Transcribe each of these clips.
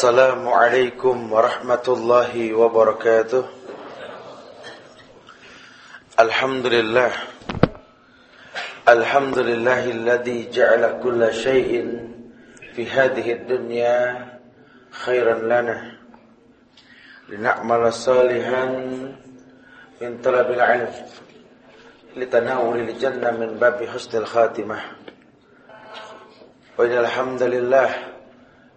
السلام عليكم ورحمة الله وبركاته. الحمد لله. الحمد لله الذي جعل كل شيء في هذه الدنيا خيرا لنا. لنعمل صالحا من طلب العلم. لتناول الجنة من باب حسن الخاتمة. وإن الحمد لله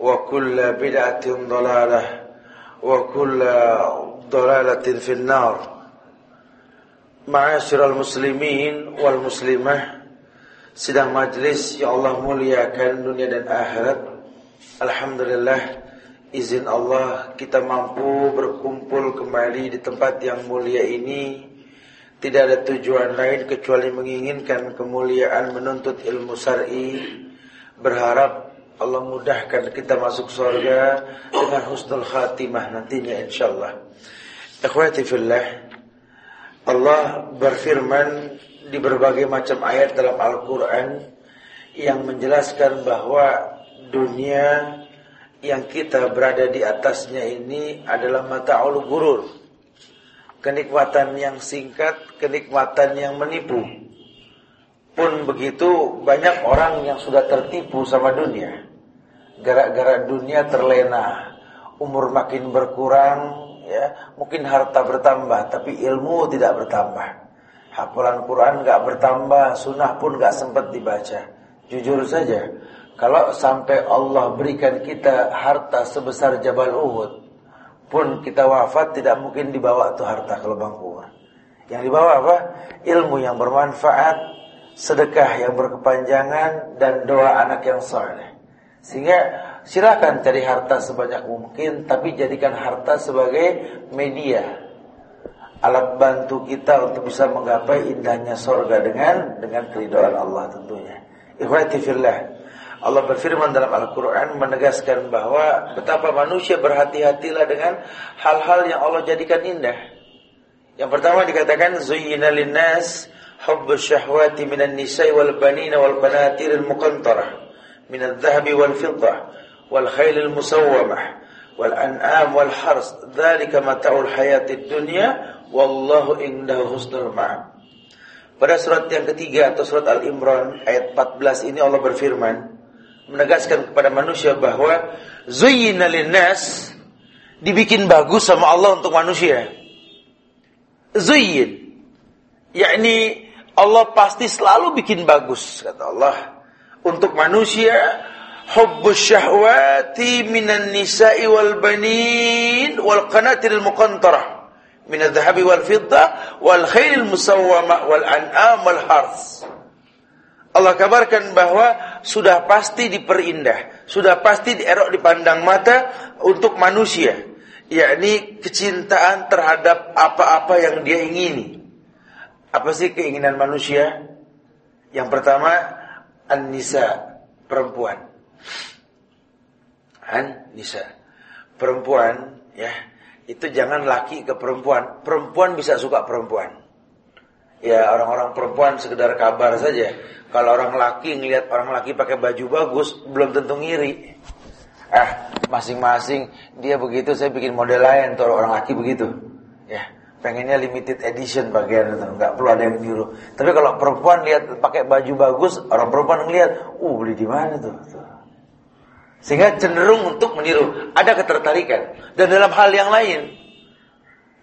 وكل بدعة ضلالة وكل ضلالة في النار معاشر المسلمين والمسلمة sedang majlis yang Allah muliakan dunia dan akhirat Alhamdulillah izin Allah kita mampu berkumpul kembali di tempat yang mulia ini tidak ada tujuan lain kecuali menginginkan kemuliaan menuntut ilmu syar'i berharap Allah mudahkan kita masuk surga dengan husnul khatimah nantinya insyaallah. Ikhwati fillah, Allah berfirman di berbagai macam ayat dalam Al-Qur'an yang menjelaskan bahwa dunia yang kita berada di atasnya ini adalah mata'ul gurur. Kenikmatan yang singkat, kenikmatan yang menipu. Pun begitu banyak orang yang sudah tertipu sama dunia. Gara-gara dunia terlena, umur makin berkurang, ya mungkin harta bertambah, tapi ilmu tidak bertambah. Hafalan Quran nggak bertambah, sunnah pun nggak sempat dibaca. Jujur saja, kalau sampai Allah berikan kita harta sebesar Jabal Uhud, pun kita wafat tidak mungkin dibawa tuh harta ke lubang kubur. Yang dibawa apa? Ilmu yang bermanfaat, sedekah yang berkepanjangan dan doa anak yang soleh. Sehingga silakan cari harta sebanyak mungkin tapi jadikan harta sebagai media alat bantu kita untuk bisa menggapai indahnya sorga dengan dengan keridhaan Allah tentunya. Ikhwati fillah. Allah berfirman dalam Al-Quran menegaskan bahwa betapa manusia berhati-hatilah dengan hal-hal yang Allah jadikan indah. Yang pertama dikatakan zuyyina linnas hubbus syahwati minan nisa'i wal banina wal banatiril muqantarah wal khailil musawwamah wal an'am wal hars dzalika mata'ul hayatid dunya wallahu indahu husnul ma'ab. Pada surat yang ketiga atau surat Al-Imran ayat 14 ini Allah berfirman menegaskan kepada manusia bahwa zuyyina linnas dibikin bagus sama Allah untuk manusia. Zuyyin yakni Allah pasti selalu bikin bagus kata Allah untuk manusia hubbus syahwati minan nisa'i wal banin wal qanatiril muqantarah min adh-dhahabi wal fiddah wal khailil musawwamah wal an'am wal hars Allah kabarkan bahwa sudah pasti diperindah, sudah pasti dierok dipandang mata untuk manusia, yakni kecintaan terhadap apa-apa yang dia ingini. Apa sih keinginan manusia? Yang pertama, an-nisa, perempuan. An-nisa. perempuan ya itu jangan laki ke perempuan. Perempuan bisa suka perempuan. Ya orang-orang perempuan sekedar kabar saja. Kalau orang laki ngelihat orang laki pakai baju bagus, belum tentu ngiri. Ah, masing-masing dia begitu, saya bikin model lain tuh orang laki begitu. Ya, pengennya limited edition bagian itu, nggak perlu ada yang niru. Tapi kalau perempuan lihat pakai baju bagus, orang perempuan ngelihat, uh beli di mana tuh? Sehingga cenderung untuk meniru. Ada ketertarikan. Dan dalam hal yang lain.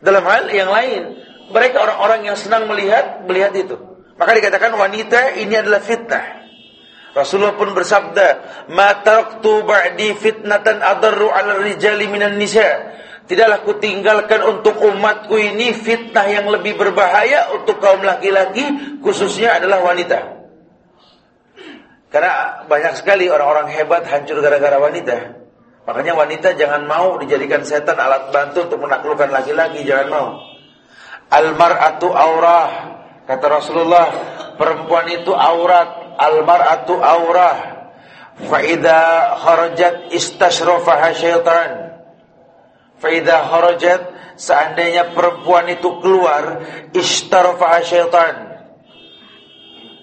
Dalam hal yang lain. Mereka orang-orang yang senang melihat, melihat itu. Maka dikatakan wanita ini adalah fitnah. Rasulullah pun bersabda, "Ma taraktu ba'di fitnatan adarru 'ala rijali minan nisa." Tidaklah kutinggalkan untuk umatku ini fitnah yang lebih berbahaya untuk kaum laki-laki, khususnya adalah wanita. Karena banyak sekali orang-orang hebat hancur gara-gara wanita. Makanya wanita jangan mau dijadikan setan alat bantu untuk menaklukkan laki-laki, jangan mau. Almar'atu aurah. Kata Rasulullah, perempuan itu aurat. Almar'atu aurah. Faida kharajat istashrafaha syaitan. Faida kharajat seandainya perempuan itu keluar istarafaha syaitan.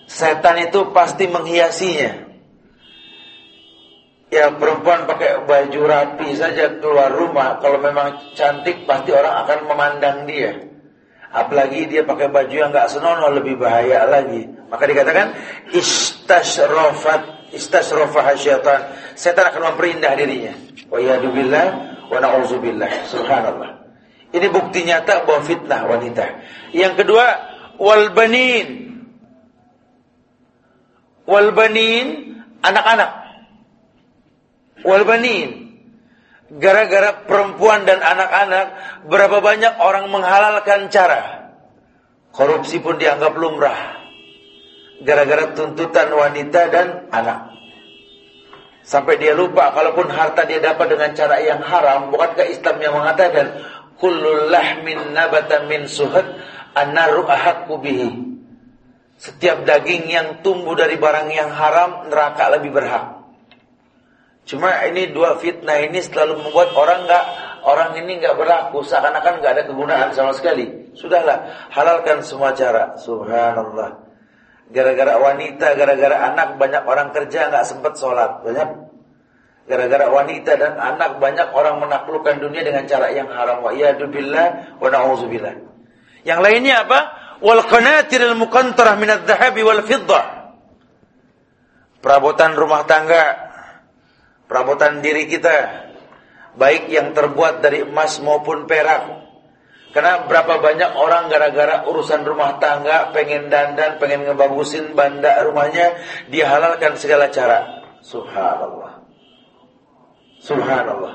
Setan itu pasti menghiasinya. Ya perempuan pakai baju rapi saja keluar rumah Kalau memang cantik pasti orang akan memandang dia. Apalagi dia pakai baju yang gak senonoh lebih bahaya lagi. Maka dikatakan Istashrofat Istashrofah syaitan. Setan akan memperindah dirinya. Wa yadubillah Wa na'udzubillah Subhanallah. Ini bukti nyata bahwa fitnah wanita. Yang kedua Walbanin wal banin anak-anak. Wal banin. Gara-gara perempuan dan anak-anak berapa banyak orang menghalalkan cara? Korupsi pun dianggap lumrah. Gara-gara tuntutan wanita dan anak sampai dia lupa kalaupun harta dia dapat dengan cara yang haram bukankah Islam yang mengatakan kullu lahmin nabata min suhad annaru ahakku bihi setiap daging yang tumbuh dari barang yang haram neraka lebih berhak. Cuma ini dua fitnah ini selalu membuat orang nggak orang ini nggak berlaku seakan-akan nggak ada kegunaan sama sekali. Sudahlah halalkan semua cara. Subhanallah. Gara-gara wanita, gara-gara anak banyak orang kerja nggak sempat sholat banyak. Gara-gara wanita dan anak banyak orang menaklukkan dunia dengan cara yang haram. Wa billah wa na'udzubillah. Yang lainnya apa? wal qanatiril muqantarah minadh dhahabi wal fiddah. Perabotan rumah tangga, perabotan diri kita, baik yang terbuat dari emas maupun perak. Karena berapa banyak orang gara-gara urusan rumah tangga pengen dandan, pengen ngebagusin banda rumahnya, dia halalkan segala cara. Subhanallah. Subhanallah.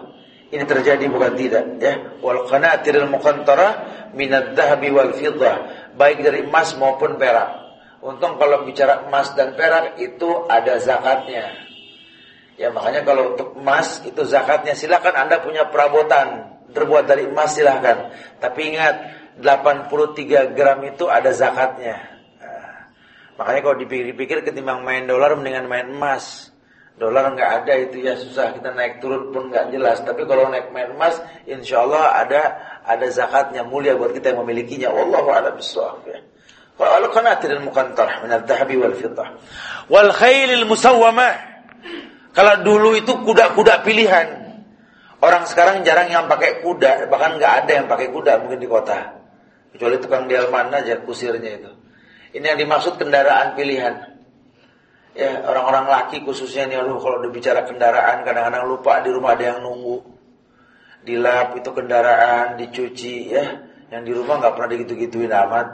Ini terjadi bukan tidak ya. Wal qanatiril muqantarah minadh dhahabi wal fiddah baik dari emas maupun perak. Untung kalau bicara emas dan perak itu ada zakatnya. Ya makanya kalau untuk emas itu zakatnya silakan Anda punya perabotan terbuat dari emas silakan. Tapi ingat 83 gram itu ada zakatnya. Nah, makanya kalau dipikir-pikir ketimbang main dolar mendingan main emas. Dolar nggak ada itu ya susah kita naik turun pun nggak jelas. Tapi kalau naik main emas, insya Allah ada ada zakatnya mulia buat kita yang memilikinya. Wallahu a'lam bishawab. Wal qanatir al-muqantarah min wal fiddah. Wal khailil musawwamah. Kalau dulu itu kuda-kuda pilihan. Orang sekarang jarang yang pakai kuda, bahkan nggak ada yang pakai kuda mungkin di kota. Kecuali tukang delman aja kusirnya itu. Ini yang dimaksud kendaraan pilihan. Ya, orang-orang laki khususnya nih, aduh kalau bicara kendaraan kadang-kadang lupa di rumah ada yang nunggu dilap itu kendaraan, dicuci ya. Yang di rumah nggak pernah digitu-gituin amat.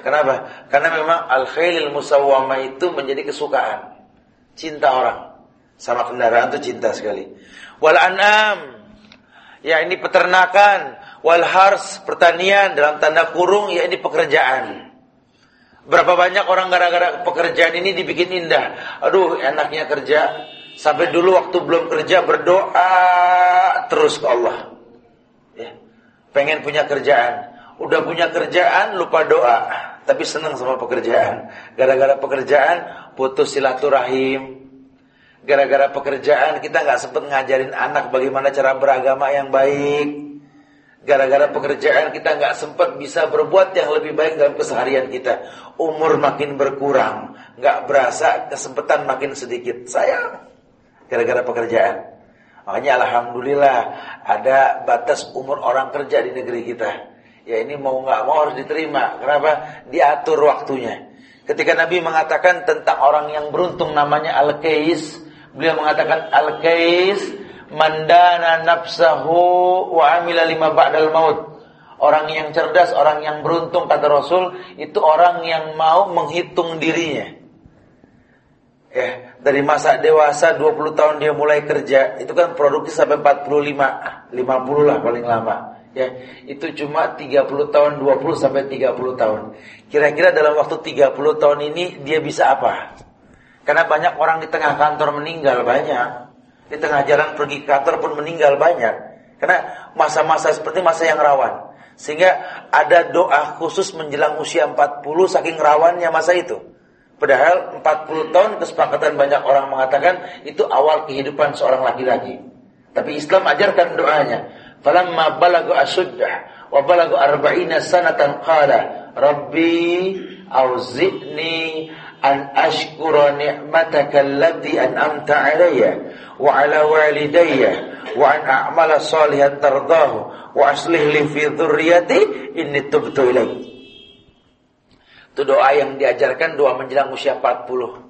Kenapa? Karena memang al-khailil musawwama itu menjadi kesukaan. Cinta orang. Sama kendaraan itu cinta sekali. Wal an'am. Ya ini peternakan. Wal hars pertanian dalam tanda kurung ya ini pekerjaan. Berapa banyak orang gara-gara pekerjaan ini dibikin indah. Aduh enaknya kerja. Sampai dulu waktu belum kerja berdoa terus ke Allah pengen punya kerjaan. Udah punya kerjaan lupa doa, tapi senang sama pekerjaan. Gara-gara pekerjaan putus silaturahim. Gara-gara pekerjaan kita nggak sempat ngajarin anak bagaimana cara beragama yang baik. Gara-gara pekerjaan kita nggak sempat bisa berbuat yang lebih baik dalam keseharian kita. Umur makin berkurang, nggak berasa kesempatan makin sedikit. Sayang, gara-gara pekerjaan. Makanya alhamdulillah ada batas umur orang kerja di negeri kita. Ya ini mau nggak mau harus diterima. Kenapa? Diatur waktunya. Ketika Nabi mengatakan tentang orang yang beruntung namanya Al-Qais, beliau mengatakan Al-Qais mandana nafsahu wa amila lima ba'dal maut. Orang yang cerdas, orang yang beruntung kata Rasul itu orang yang mau menghitung dirinya. Ya, dari masa dewasa 20 tahun dia mulai kerja, itu kan produksi sampai 45, 50 lah paling lama. Ya, itu cuma 30 tahun, 20 sampai 30 tahun. Kira-kira dalam waktu 30 tahun ini dia bisa apa? Karena banyak orang di tengah kantor meninggal banyak. Di tengah jalan pergi kantor pun meninggal banyak. Karena masa-masa seperti masa yang rawan. Sehingga ada doa khusus menjelang usia 40 saking rawannya masa itu. Padahal 40 tahun kesepakatan banyak orang mengatakan itu awal kehidupan seorang laki-laki. Tapi Islam ajarkan doanya. Falamma balagu asuddah wa balagu arba'ina sanatan qala Rabbi auzi'ni an ashkura ni'mataka allati an'amta alayya wa ala walidayya wa an a'mala salihan tardahu wa aslih li fi dhurriyyati inni tubtu ilaik. Itu doa yang diajarkan doa menjelang usia 40.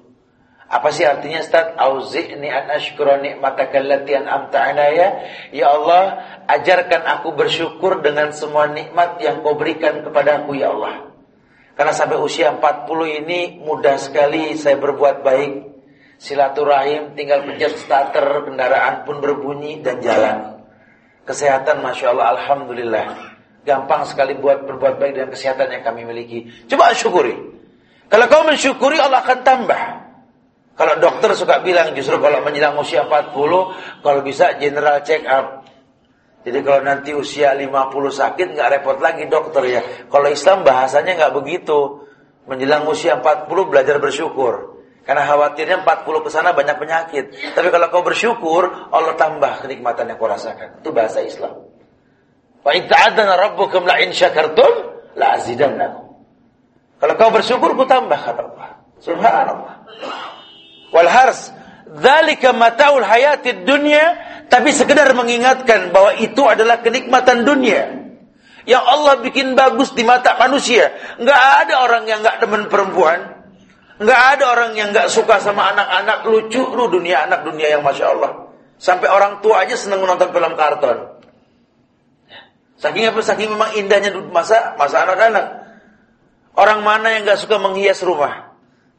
Apa sih artinya Ustaz? Auzi'ni an ashkura ni'mataka allati an'amta alayya. Ya Allah, ajarkan aku bersyukur dengan semua nikmat yang Kau berikan kepadaku ya Allah. Karena sampai usia 40 ini mudah sekali saya berbuat baik. Silaturahim tinggal pencet starter, kendaraan pun berbunyi dan jalan. Kesehatan Masya Allah Alhamdulillah. Gampang sekali buat berbuat baik dengan kesehatan yang kami miliki. Coba syukuri. Kalau kau mensyukuri Allah akan tambah. Kalau dokter suka bilang justru kalau menjelang usia 40, kalau bisa general check up. Jadi kalau nanti usia 50 sakit nggak repot lagi dokter ya. Kalau Islam bahasanya nggak begitu. Menjelang usia 40 belajar bersyukur. Karena khawatirnya 40 ke sana banyak penyakit. Tapi kalau kau bersyukur, Allah tambah kenikmatan yang kau rasakan. Itu bahasa Islam. Wa in rabbukum la in syakartum la azidannakum. Kalau kau bersyukur ku tambah kata Allah. Subhanallah. Wal hars dzalika mataul hayatid dunya tapi sekedar mengingatkan bahwa itu adalah kenikmatan dunia yang Allah bikin bagus di mata manusia. Enggak ada orang yang enggak demen perempuan. Enggak ada orang yang enggak suka sama anak-anak lucu lu dunia anak dunia yang masya Allah. Sampai orang tua aja seneng menonton film kartun. Saking apa? Saking memang indahnya masa masa anak-anak. Orang mana yang gak suka menghias rumah?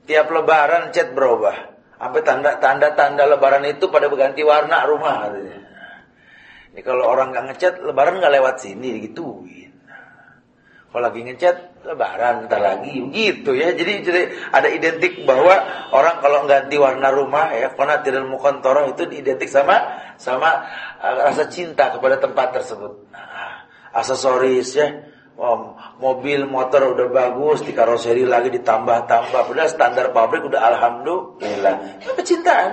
Tiap lebaran cat berubah. Sampai tanda-tanda tanda lebaran itu pada berganti warna rumah katanya. Ini kalau orang gak ngecat, lebaran gak lewat sini digituin. Kalau lagi ngecat, lebaran ntar lagi gitu ya. Jadi, jadi ada identik bahwa orang kalau ganti warna rumah ya, karena tidak mukontoroh itu identik sama sama uh, rasa cinta kepada tempat tersebut. Nah, aksesoris ya. Oh, mobil motor udah bagus, di karoseri lagi ditambah-tambah. Udah standar pabrik udah alhamdulillah. Itu kecintaan.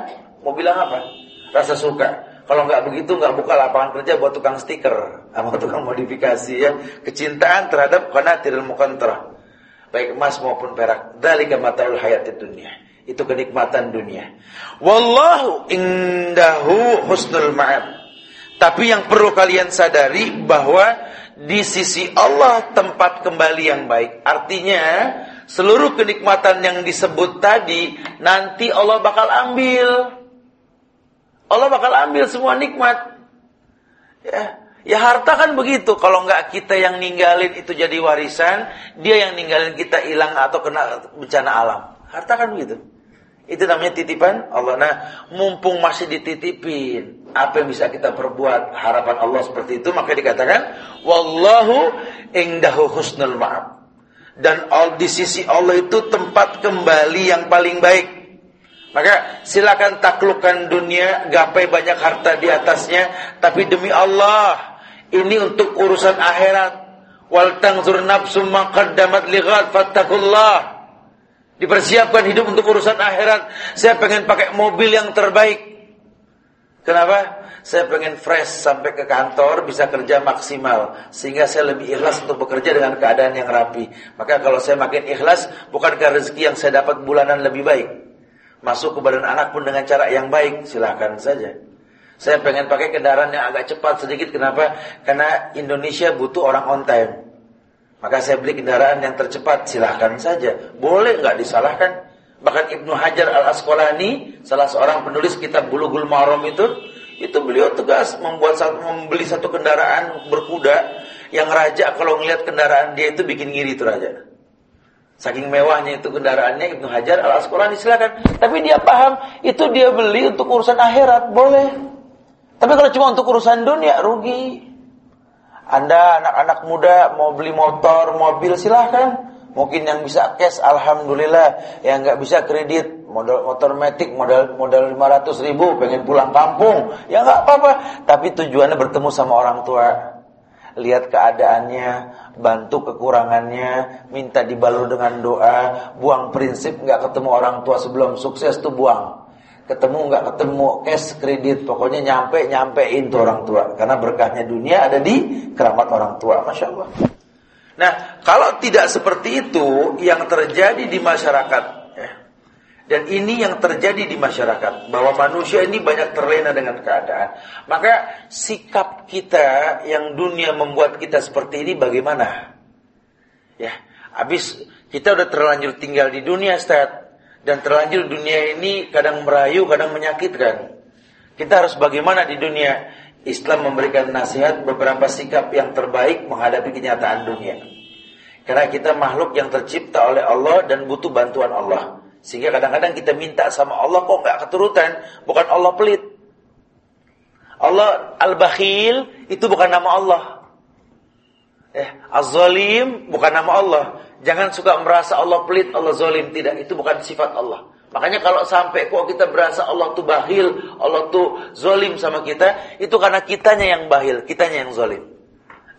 Mau bilang apa? Rasa suka. Kalau nggak begitu nggak buka lapangan kerja buat tukang stiker, sama tukang modifikasi ya. Kecintaan terhadap karena tidak mukantrah. Baik emas maupun perak. Dalika mataul hayat dunia. Itu kenikmatan dunia. Wallahu indahu husnul ma'ab. Tapi yang perlu kalian sadari bahwa di sisi Allah tempat kembali yang baik. Artinya, seluruh kenikmatan yang disebut tadi nanti Allah bakal ambil. Allah bakal ambil semua nikmat. Ya, ya harta kan begitu. Kalau nggak kita yang ninggalin itu jadi warisan, dia yang ninggalin kita hilang atau kena bencana alam. Harta kan begitu. Itu namanya titipan Allah. Nah, mumpung masih dititipin, apa yang bisa kita perbuat? Harapan Allah seperti itu, maka dikatakan, Wallahu indahu husnul ma'ab. Dan di sisi Allah itu tempat kembali yang paling baik. Maka silakan taklukkan dunia, gapai banyak harta di atasnya, tapi demi Allah, ini untuk urusan akhirat. Wal tangzur nafsum ma qaddamat fattakullah. Dipersiapkan hidup untuk urusan akhirat. Saya pengen pakai mobil yang terbaik. Kenapa? Saya pengen fresh sampai ke kantor bisa kerja maksimal sehingga saya lebih ikhlas untuk bekerja dengan keadaan yang rapi. Maka kalau saya makin ikhlas bukankah rezeki yang saya dapat bulanan lebih baik? Masuk ke badan anak pun dengan cara yang baik, silahkan saja. Saya pengen pakai kendaraan yang agak cepat sedikit. Kenapa? Karena Indonesia butuh orang on time. Maka saya beli kendaraan yang tercepat, silahkan saja. Boleh nggak disalahkan? Bahkan Ibnu Hajar al-Asqalani, salah seorang penulis kitab Bulughul Maram itu, itu beliau tegas membuat satu, membeli satu kendaraan berkuda yang raja kalau ngelihat kendaraan dia itu bikin ngiri itu raja. Saking mewahnya itu kendaraannya Ibnu Hajar al-Asqalani silakan. Tapi dia paham itu dia beli untuk urusan akhirat, boleh. Tapi kalau cuma untuk urusan dunia rugi. Anda anak-anak muda mau beli motor, mobil silahkan. Mungkin yang bisa cash alhamdulillah, yang nggak bisa kredit, modal motor metik modal modal 500 ribu pengen pulang kampung, ya nggak apa-apa. Tapi tujuannya bertemu sama orang tua. Lihat keadaannya, bantu kekurangannya, minta dibalut dengan doa, buang prinsip nggak ketemu orang tua sebelum sukses tuh buang. Ketemu nggak ketemu cash kredit, pokoknya nyampe nyampein tuh orang tua. Karena berkahnya dunia ada di keramat orang tua, masya Allah. Nah, kalau tidak seperti itu yang terjadi di masyarakat, ya, dan ini yang terjadi di masyarakat, bahwa manusia ini banyak terlena dengan keadaan, maka sikap kita yang dunia membuat kita seperti ini bagaimana? Ya, habis kita udah terlanjur tinggal di dunia, Ustaz, dan terlanjur dunia ini kadang merayu, kadang menyakitkan. Kita harus bagaimana di dunia? Islam memberikan nasihat beberapa sikap yang terbaik menghadapi kenyataan dunia. Karena kita makhluk yang tercipta oleh Allah dan butuh bantuan Allah. Sehingga kadang-kadang kita minta sama Allah kok nggak keturutan, bukan Allah pelit. Allah Al-Bakhil itu bukan nama Allah. Eh, Az-Zalim bukan nama Allah. Jangan suka merasa Allah pelit, Allah zalim. Tidak, itu bukan sifat Allah. Makanya kalau sampai kok kita berasa Allah tuh bahil, Allah tuh zolim sama kita, itu karena kitanya yang bahil, kitanya yang zolim.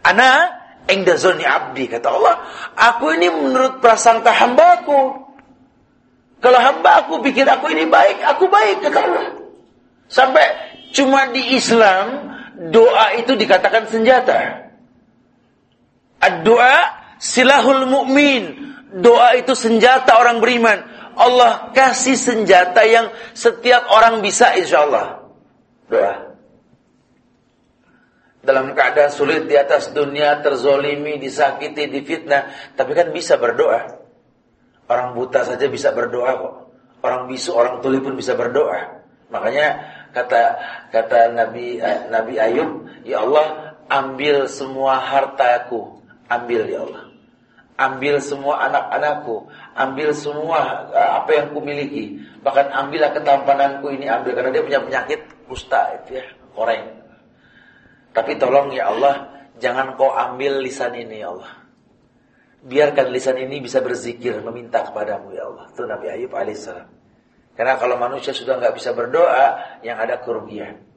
Ana engda zoni abdi, kata Allah. Aku ini menurut prasangka hambaku. Kalau hamba aku pikir aku ini baik, aku baik, kata Allah. Sampai cuma di Islam, doa itu dikatakan senjata. Doa silahul mu'min. Doa itu senjata orang beriman. Allah kasih senjata yang setiap orang bisa insya Allah. Doa. Dalam keadaan sulit di atas dunia, terzolimi, disakiti, difitnah. Tapi kan bisa berdoa. Orang buta saja bisa berdoa kok. Orang bisu, orang tuli pun bisa berdoa. Makanya kata kata Nabi eh, Nabi Ayub, ya Allah ambil semua hartaku, ambil ya Allah ambil semua anak-anakku, ambil semua eh, apa yang kumiliki, bahkan ambillah ketampananku ini ambil karena dia punya penyakit kusta itu ya, koreng. Tapi tolong ya Allah, jangan kau ambil lisan ini ya Allah. Biarkan lisan ini bisa berzikir, meminta kepadamu ya Allah. Itu Nabi Ayub alaihissalam. Karena kalau manusia sudah nggak bisa berdoa, yang ada kerugian.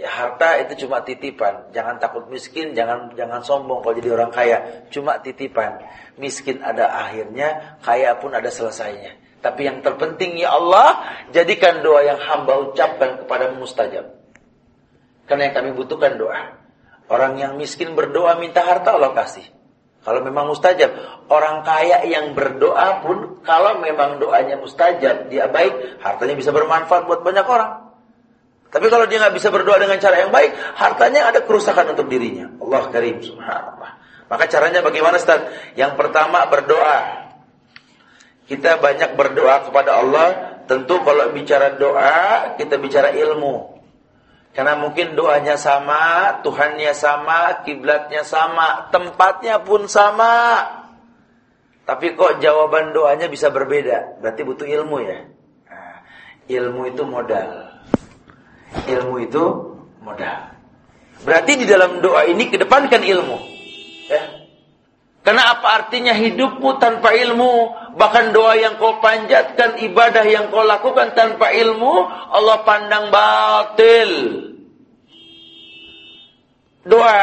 Ya harta itu cuma titipan. Jangan takut miskin, jangan jangan sombong kalau jadi orang kaya. Cuma titipan. Miskin ada akhirnya, kaya pun ada selesainya. Tapi yang terpenting ya Allah, jadikan doa yang hamba ucapkan kepada mustajab. Karena yang kami butuhkan doa. Orang yang miskin berdoa minta harta Allah kasih. Kalau memang mustajab, orang kaya yang berdoa pun kalau memang doanya mustajab, dia baik, hartanya bisa bermanfaat buat banyak orang. Tapi kalau dia nggak bisa berdoa dengan cara yang baik, hartanya ada kerusakan untuk dirinya. Allah karim, subhanallah. Maka caranya bagaimana Ustaz? Yang pertama berdoa. Kita banyak berdoa kepada Allah. Tentu kalau bicara doa, kita bicara ilmu. Karena mungkin doanya sama, Tuhannya sama, kiblatnya sama, tempatnya pun sama. Tapi kok jawaban doanya bisa berbeda? Berarti butuh ilmu ya. Nah, ilmu itu modal. Ilmu itu modal. Berarti di dalam doa ini kedepankan ilmu. Ya. Karena apa artinya hidupmu tanpa ilmu? Bahkan doa yang kau panjatkan, ibadah yang kau lakukan tanpa ilmu, Allah pandang batil. Doa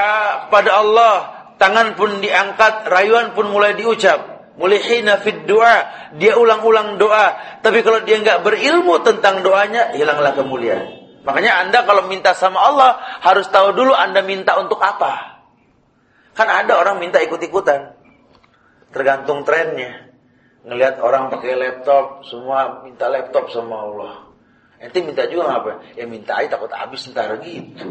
kepada Allah, tangan pun diangkat, rayuan pun mulai diucap. Mulihina fid doa, dia ulang-ulang doa. Tapi kalau dia nggak berilmu tentang doanya, hilanglah kemuliaan. Makanya Anda kalau minta sama Allah harus tahu dulu Anda minta untuk apa. Kan ada orang minta ikut-ikutan. Tergantung trennya. Ngelihat orang pakai laptop, semua minta laptop sama Allah. Nanti minta juga apa? Ya minta aja takut habis ntar gitu.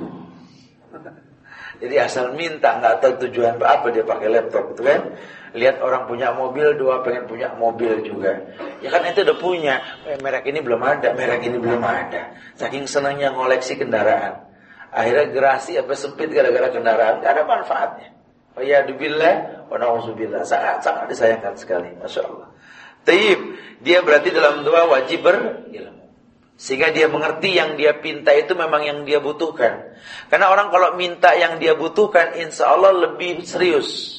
Jadi asal minta nggak tahu tujuan apa dia pakai laptop itu kan? Lihat orang punya mobil, dua pengen punya mobil juga. Ya kan itu udah punya. Eh, merek ini belum ada, merek ini belum ada. Saking senangnya ngoleksi kendaraan. Akhirnya gerasi apa sempit gara-gara kendaraan, gak ada manfaatnya. Oh ya dubillah, wa na'udzubillah. Sangat sangat disayangkan sekali, masya Allah. Taib, dia berarti dalam doa wajib berilmu. Sehingga dia mengerti yang dia pinta itu memang yang dia butuhkan. Karena orang kalau minta yang dia butuhkan, insya Allah lebih serius.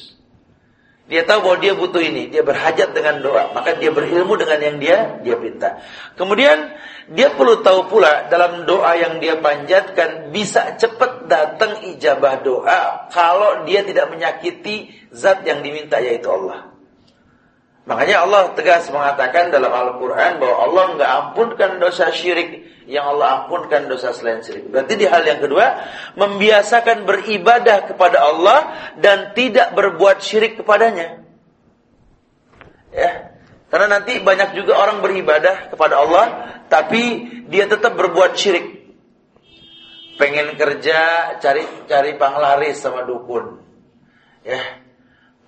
Dia tahu bahwa dia butuh ini, dia berhajat dengan doa, maka dia berilmu dengan yang dia dia pinta. Kemudian dia perlu tahu pula dalam doa yang dia panjatkan bisa cepat datang ijabah doa kalau dia tidak menyakiti zat yang diminta yaitu Allah. Makanya Allah tegas mengatakan dalam Al-Quran bahwa Allah nggak ampunkan dosa syirik yang Allah ampunkan dosa selain syirik. Berarti di hal yang kedua, membiasakan beribadah kepada Allah dan tidak berbuat syirik kepadanya. Ya, karena nanti banyak juga orang beribadah kepada Allah, tapi dia tetap berbuat syirik. Pengen kerja, cari cari panglaris sama dukun. Ya,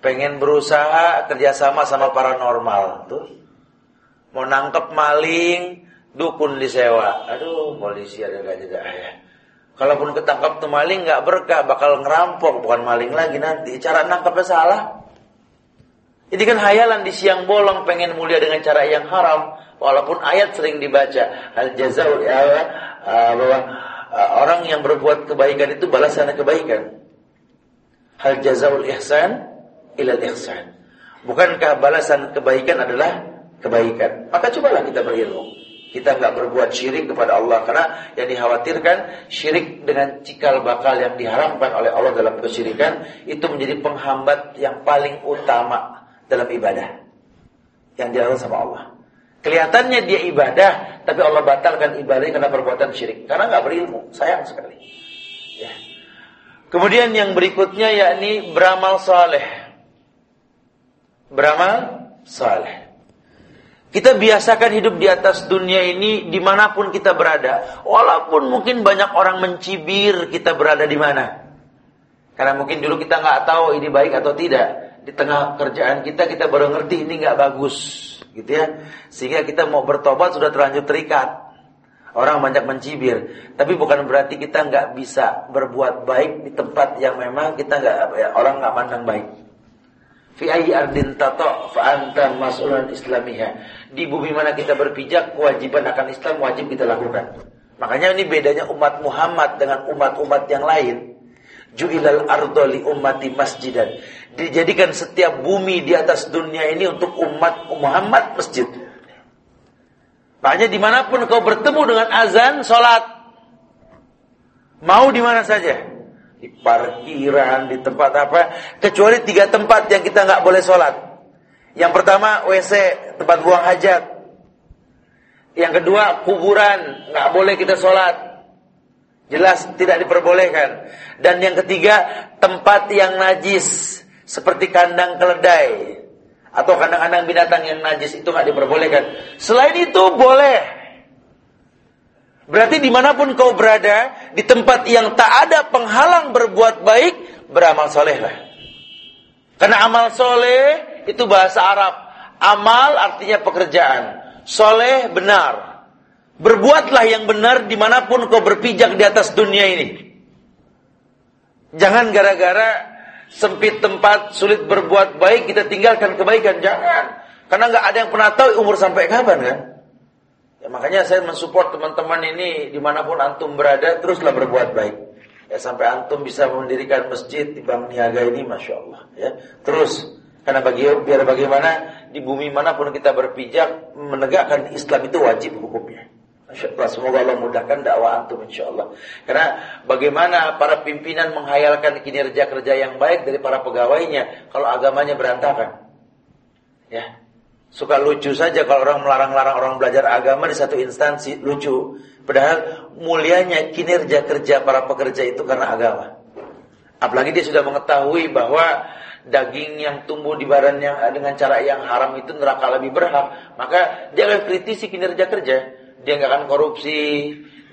pengen berusaha kerjasama sama paranormal tuh mau nangkep maling dukun disewa. Aduh polisi ada gak juga ya? Kalaupun ketangkap tuh maling nggak berkah bakal ngerampok. Bukan maling lagi nanti. Cara nangkepnya salah. Ini kan hayalan di siang bolong pengen mulia dengan cara yang haram. Walaupun ayat sering dibaca al jazaul ya, uh, bahwa uh, orang yang berbuat kebaikan itu balasannya kebaikan. Hal jazaul ihsan ilal ihsan. Bukankah balasan kebaikan adalah kebaikan? Maka cobalah kita berilmu. Kita nggak berbuat syirik kepada Allah karena yang dikhawatirkan syirik dengan cikal bakal yang diharamkan oleh Allah dalam kesyirikan itu menjadi penghambat yang paling utama dalam ibadah yang dilakukan sama Allah. Kelihatannya dia ibadah, tapi Allah batalkan ibadahnya karena perbuatan syirik. Karena nggak berilmu, sayang sekali. Ya. Kemudian yang berikutnya yakni beramal saleh beramal saleh. Kita biasakan hidup di atas dunia ini di mana pun kita berada. Walaupun mungkin banyak orang mencibir kita berada di mana. Karena mungkin dulu kita nggak tahu ini baik atau tidak. Di tengah kerjaan kita, kita baru ngerti ini nggak bagus. gitu ya. Sehingga kita mau bertobat sudah terlanjur terikat. Orang banyak mencibir. Tapi bukan berarti kita nggak bisa berbuat baik di tempat yang memang kita nggak ya, orang nggak mandang baik. Fi ayyi ardin tato fa anta mas'ulun islamiha. Di bumi mana kita berpijak, kewajiban akan Islam wajib kita lakukan. Makanya ini bedanya umat Muhammad dengan umat-umat yang lain. Ju'ilal ardo li ummati masjidan. Dijadikan setiap bumi di atas dunia ini untuk umat Muhammad masjid. Makanya di mana pun kau bertemu dengan azan, sholat. Mau di mana saja di parkiran, di tempat apa, kecuali tiga tempat yang kita nggak boleh sholat. Yang pertama WC, tempat buang hajat. Yang kedua kuburan, nggak boleh kita sholat. Jelas tidak diperbolehkan. Dan yang ketiga tempat yang najis, seperti kandang keledai atau kandang-kandang binatang yang najis itu nggak diperbolehkan. Selain itu boleh Berarti di mana pun kau berada, di tempat yang tak ada penghalang berbuat baik, beramal solehlah. Karena amal soleh itu bahasa Arab. Amal artinya pekerjaan. Soleh benar. Berbuatlah yang benar di mana pun kau berpijak di atas dunia ini. Jangan gara-gara sempit tempat, sulit berbuat baik, kita tinggalkan kebaikan. Jangan. Karena nggak ada yang pernah tahu umur sampai kapan kan. Ya, makanya saya mensupport teman-teman ini di mana pun antum berada teruslah berbuat baik. Ya sampai antum bisa mendirikan masjid di Bank Niaga ini, masya Allah. Ya terus karena bagi biar bagaimana di bumi mana pun kita berpijak menegakkan Islam itu wajib hukumnya. Masya Allah, semoga Allah mudahkan dakwah antum insya Allah. Karena bagaimana para pimpinan menghayalkan kinerja kerja yang baik dari para pegawainya kalau agamanya berantakan. Ya. Suka lucu saja kalau orang melarang-larang orang belajar agama di satu instansi, lucu. Padahal mulianya kinerja kerja para pekerja itu karena agama. Apalagi dia sudah mengetahui bahwa daging yang tumbuh di badan yang dengan cara yang haram itu neraka lebih berhak, maka dia akan kritisi kinerja kerja. Dia nggak akan korupsi,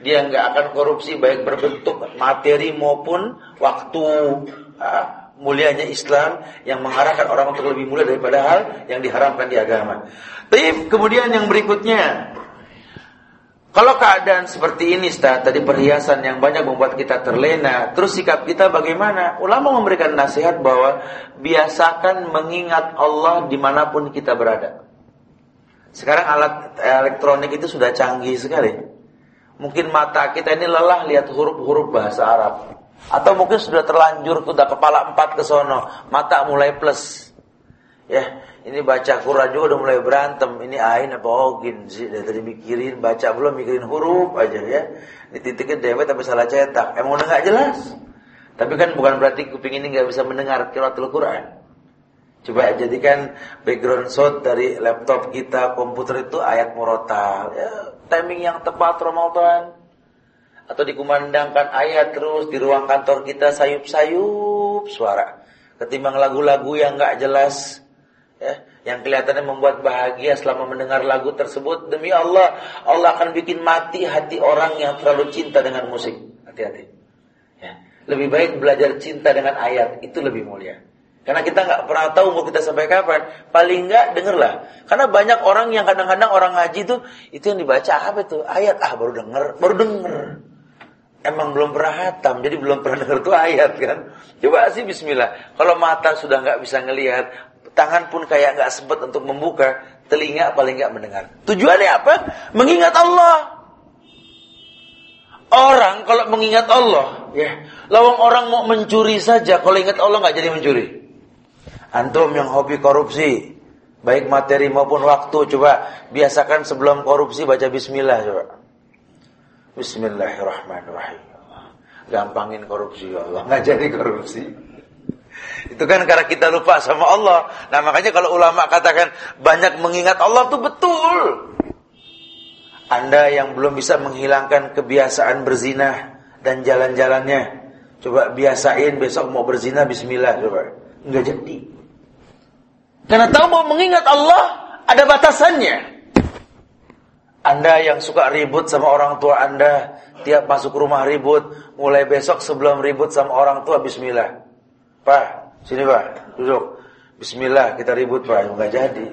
dia nggak akan korupsi baik berbentuk materi maupun waktu. Mulianya Islam yang mengarahkan orang untuk lebih mulia daripada hal yang diharamkan di agama. Tapi kemudian yang berikutnya, kalau keadaan seperti ini, Ustaz, tadi perhiasan yang banyak membuat kita terlena, terus sikap kita bagaimana? Ulama memberikan nasihat bahwa biasakan mengingat Allah di mana pun kita berada. Sekarang alat elektronik itu sudah canggih sekali. Mungkin mata kita ini lelah lihat huruf-huruf bahasa Arab. Atau mungkin sudah terlanjur, sudah kepala empat ke sono, mata mulai plus. Ya, ini baca Quran juga udah mulai berantem. Ini ain apa ogin sih? Dari tadi mikirin, baca belum mikirin huruf aja ya. Dititikin dewet tapi salah cetak. Emang udah nggak jelas. Tapi kan bukan berarti kuping ini nggak bisa mendengar kiratul Quran. Coba jadikan background sound dari laptop kita, komputer itu ayat murotal. Ya, timing yang tepat Ramadan. Atau dikumandangkan ayat terus di ruang kantor kita sayup-sayup suara. Ketimbang lagu-lagu yang nggak jelas ya, yang kelihatannya membuat bahagia selama mendengar lagu tersebut. Demi Allah Allah akan bikin mati hati orang yang terlalu cinta dengan musik. Hati-hati. Ya. lebih baik belajar cinta dengan ayat. Itu lebih mulia. Karena kita nggak pernah tahu mau kita sampai kapan. Paling nggak dengerlah. Karena banyak orang yang kadang-kadang orang ngaji itu itu yang dibaca apa itu ayat. Ah baru denger. Baru denger Emang belum pernah hatam, jadi belum pernah dengar tuh ayat kan. Coba sih Bismillah. Kalau mata sudah nggak bisa ngelihat, tangan pun kayak nggak sempat untuk membuka, telinga paling nggak mendengar. Tujuannya apa? Mengingat Allah. Orang kalau mengingat Allah, ya, lawang orang mau mencuri saja, kalau ingat Allah nggak jadi mencuri. Antum yang hobi korupsi, baik materi maupun waktu, coba biasakan sebelum korupsi baca Bismillah coba. Bismillahirrahmanirrahim. Gampangin korupsi ya Allah, nggak jadi korupsi. Itu kan karena kita lupa sama Allah. Nah makanya kalau ulama katakan banyak mengingat Allah itu betul. Anda yang belum bisa menghilangkan kebiasaan berzina dan jalan-jalannya. Coba biasain besok mau berzina bismillah coba. Enggak jadi. Karena tahu mau mengingat Allah ada batasannya. Anda yang suka ribut sama orang tua Anda, tiap masuk rumah ribut, mulai besok sebelum ribut sama orang tua bismillah. Pak, Sini Pak, duduk. Bismillah, kita ribut Pak, enggak jadi.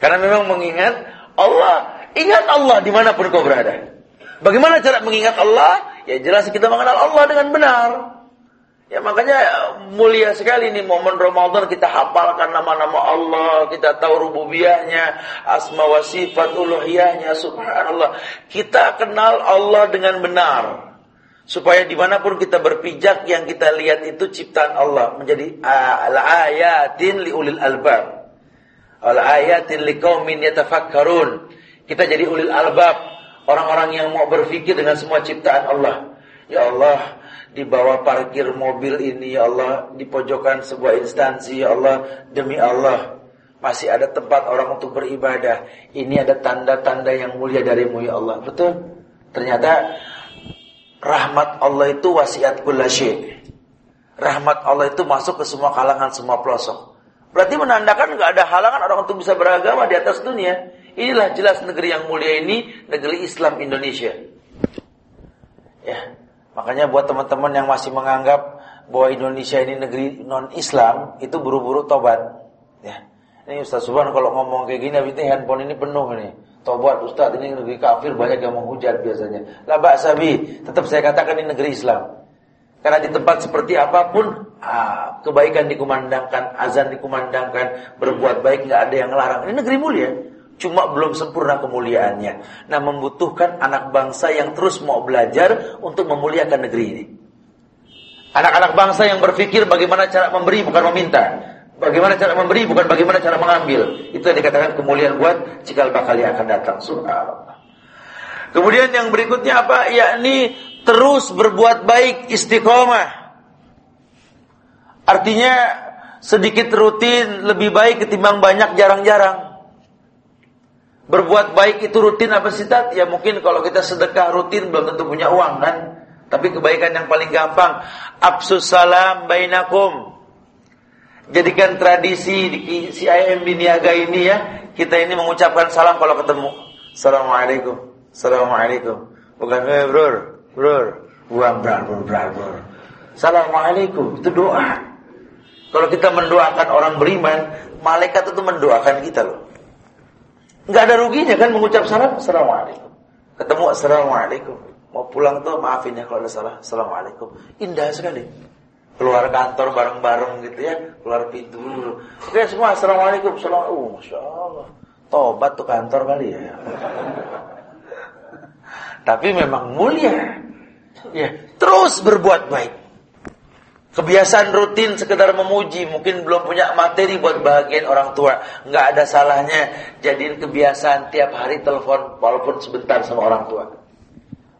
Karena memang mengingat Allah, ingat Allah di mana pun kau berada. Bagaimana cara mengingat Allah? Ya jelas kita mengenal Allah dengan benar. Ya makanya mulia sekali nih momen Ramadan kita hafalkan nama-nama Allah, kita tahu rububiyahnya, asma wa sifat uluhiyahnya, subhanallah. Kita kenal Allah dengan benar. Supaya di mana pun kita berpijak yang kita lihat itu ciptaan Allah menjadi al-ayatin liulil albab. Al-ayatin liqaumin yatafakkarun. Kita jadi ulil albab, orang-orang yang mau berpikir dengan semua ciptaan Allah. Ya Allah, di bawah parkir mobil ini ya Allah, di pojokan sebuah instansi ya Allah, demi Allah masih ada tempat orang untuk beribadah. Ini ada tanda-tanda yang mulia darimu ya Allah. Betul? Ternyata Rahmat Allah itu wasiat kullasyai. Rahmat Allah itu masuk ke semua kalangan, semua pelosok. Berarti menandakan nggak ada halangan orang untuk bisa beragama di atas dunia. Inilah jelas negeri yang mulia ini, negeri Islam Indonesia. Ya, makanya buat teman-teman yang masih menganggap bahwa Indonesia ini negeri non Islam, itu buru-buru tobat. Ya, ini Ustaz Subhan kalau ngomong kayak gini, habis ini handphone ini penuh nih. Tobat Ustaz ini negeri kafir banyak yang menghujat biasanya. La ba'sabi, tetap saya katakan ini negeri Islam. Karena di tempat seperti apa pun ah, kebaikan dikumandangkan, azan dikumandangkan, berbuat baik nggak ada yang ngelarang. Ini negeri mulia. Cuma belum sempurna kemuliaannya. Nah, membutuhkan anak bangsa yang terus mau belajar untuk memuliakan negeri ini. Anak-anak bangsa yang berpikir bagaimana cara memberi bukan meminta. Bagaimana cara memberi bukan bagaimana cara mengambil. Itu yang dikatakan kemuliaan buat cikal bakal yang akan datang. Subhanallah. Kemudian yang berikutnya apa? Yakni terus berbuat baik istiqomah. Artinya sedikit rutin lebih baik ketimbang banyak jarang-jarang. Berbuat baik itu rutin apa sih tat? Ya mungkin kalau kita sedekah rutin belum tentu punya uang kan. Tapi kebaikan yang paling gampang, absus salam bainakum. Jadikan tradisi di CIM di Niaga ini ya, kita ini mengucapkan salam kalau ketemu. Assalamualaikum. Assalamualaikum. Bukan eh bro, bro. Buang bro, bro, bro, bro. Assalamualaikum. Itu doa. Kalau kita mendoakan orang beriman, malaikat itu mendoakan kita loh. Enggak ada ruginya kan mengucap salam Assalamualaikum. Ketemu Assalamualaikum. Mau pulang tuh maafin ya kalau ada salah. Assalamualaikum. Indah sekali. Keluar kantor bareng-bareng gitu ya. Keluar pintu dulu. Oke semua Assalamualaikum. Assalamualaikum. Oh, Masya Allah. Tobat tuh kantor kali ya. Tapi memang mulia. Ya, terus berbuat baik. Kebiasaan rutin sekedar memuji, mungkin belum punya materi buat bahagian orang tua. Nggak ada salahnya jadiin kebiasaan tiap hari telepon walaupun sebentar sama orang tua.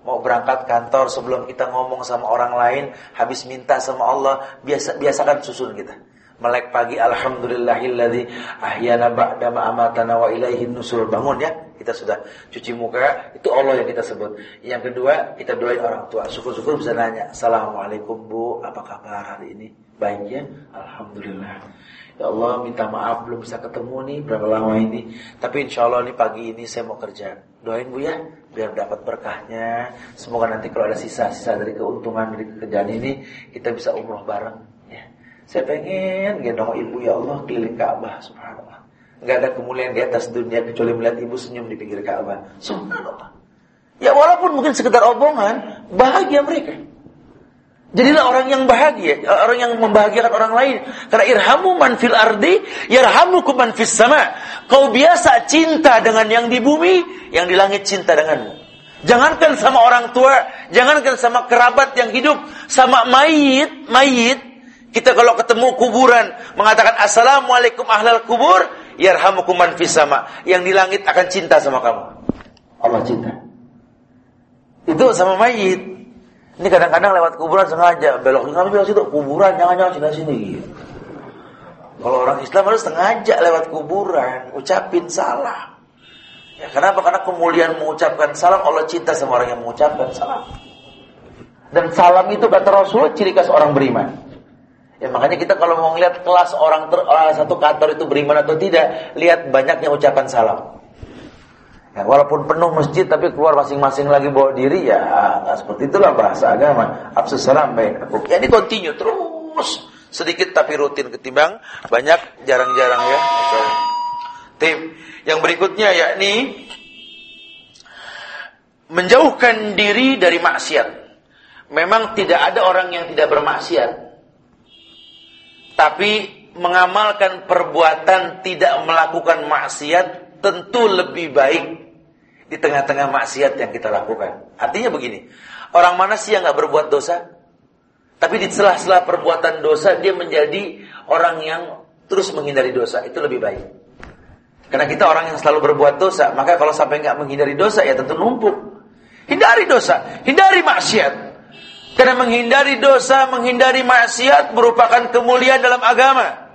Mau berangkat kantor sebelum kita ngomong sama orang lain, habis minta sama Allah, biasa biasakan susun kita. Melek pagi alhamdulillahilladzi ahyana ba'da ma amatana wa ilaihi nusul. Bangun ya. Kita sudah cuci muka, itu Allah yang kita sebut. Yang kedua, kita doain orang tua. Syukur-syukur bisa nanya, "Assalamualaikum Bu, apa kabar hari ini?" Baik ya? Alhamdulillah. Ya Allah, minta maaf belum bisa ketemu nih berapa lama ini. Tapi insya Allah nih pagi ini saya mau kerja. Doain Bu ya, biar dapat berkahnya. Semoga nanti kalau ada sisa-sisa dari keuntungan dari kerjaan ini, kita bisa umroh bareng. Ya. Saya pengen gendong ibu ya Allah keliling Ka'bah, subhanallah. Enggak ada kemuliaan di atas dunia kecuali melihat ibu senyum di pinggir Ka'bah. Subhanallah. Ya walaupun mungkin sekedar omongan, bahagia mereka. Jadilah orang yang bahagia, orang yang membahagiakan orang lain. Karena irhamu man fil ardi, yarhamukum man fis sama. Kau biasa cinta dengan yang di bumi, yang di langit cinta denganmu. Jangankan sama orang tua, jangankan sama kerabat yang hidup, sama mayit, mayit. Kita kalau ketemu kuburan mengatakan assalamualaikum ahlal kubur, yarhamukum man fis sama. Yang di langit akan cinta sama kamu. Allah cinta. Itu sama mayit. Ini kadang-kadang lewat kuburan sengaja belok kami belok situ kuburan jangan-jangan sini sini gitu. Kalau orang Islam harus sengaja lewat kuburan ucapin salam. Ya, kenapa? Karena kemuliaan mengucapkan salam Allah cinta sama orang yang mengucapkan salam. Dan salam itu kata Rasul ciri khas orang beriman. Ya makanya kita kalau mau ngeliat kelas orang ter, uh, satu kantor itu beriman atau tidak, lihat banyaknya ucapan salam. Ya, walaupun penuh masjid tapi keluar masing-masing lagi bawa diri ya nah, seperti itulah bahasa agama. Absus salam baik. Ya ini continue terus sedikit tapi rutin ketimbang banyak jarang-jarang ya. Tim yang berikutnya yakni menjauhkan diri dari maksiat. Memang tidak ada orang yang tidak bermaksiat. Tapi mengamalkan perbuatan tidak melakukan maksiat tentu lebih baik di tengah-tengah maksiat yang kita lakukan. Artinya begini, orang mana sih yang nggak berbuat dosa? Tapi di sela-sela perbuatan dosa dia menjadi orang yang terus menghindari dosa itu lebih baik. Karena kita orang yang selalu berbuat dosa, maka kalau sampai nggak menghindari dosa ya tentu numpuk. Hindari dosa, hindari maksiat. Karena menghindari dosa, menghindari maksiat merupakan kemuliaan dalam agama.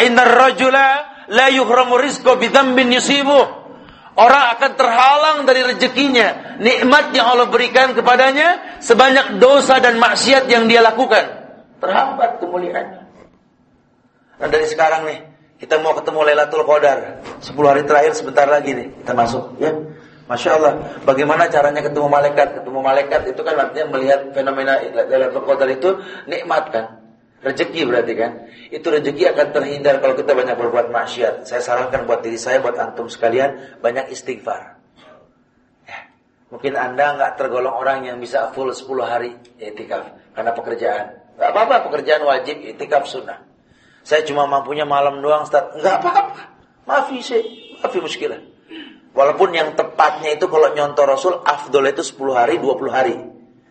Innar rajula la yuhramu rizqa bidhanbin yusibuh. Orang akan terhalang dari rezekinya, nikmat yang Allah berikan kepadanya sebanyak dosa dan maksiat yang dia lakukan. Terhambat kemuliaannya. Nah dari sekarang nih, kita mau ketemu Lailatul Qadar. 10 hari terakhir sebentar lagi nih, kita masuk ya. Masya Allah, bagaimana caranya ketemu malaikat? Ketemu malaikat itu kan artinya melihat fenomena Lailatul Qadar itu nikmat kan? Rezeki berarti kan? Itu rezeki akan terhindar kalau kita banyak berbuat maksiat. Saya sarankan buat diri saya, buat antum sekalian, banyak istighfar. Ya. Mungkin anda nggak tergolong orang yang bisa full 10 hari etikaf karena pekerjaan. Gak apa-apa, pekerjaan wajib, etikaf sunnah. Saya cuma mampunya malam doang, Ustaz. Nggak apa-apa. Maafi sih, maafi muskilah. Walaupun yang tepatnya itu kalau nyontoh Rasul afdol itu 10 hari, 20 hari.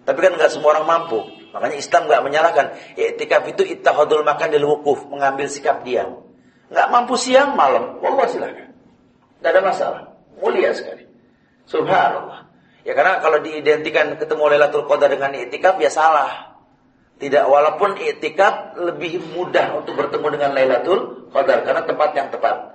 Tapi kan nggak semua orang mampu. Makanya Islam nggak menyalahkan. Iktikaf itu ittahadul makan di wukuf, mengambil sikap diam. Nggak mampu siang, malam. Wallah silakan. Nggak ada masalah. Mulia sekali. Subhanallah. Ya karena kalau diidentikan ketemu Lailatul Qadar dengan iktikaf ya salah. Tidak walaupun i'tikaf lebih mudah untuk bertemu dengan Lailatul Qadar karena tempat yang tepat.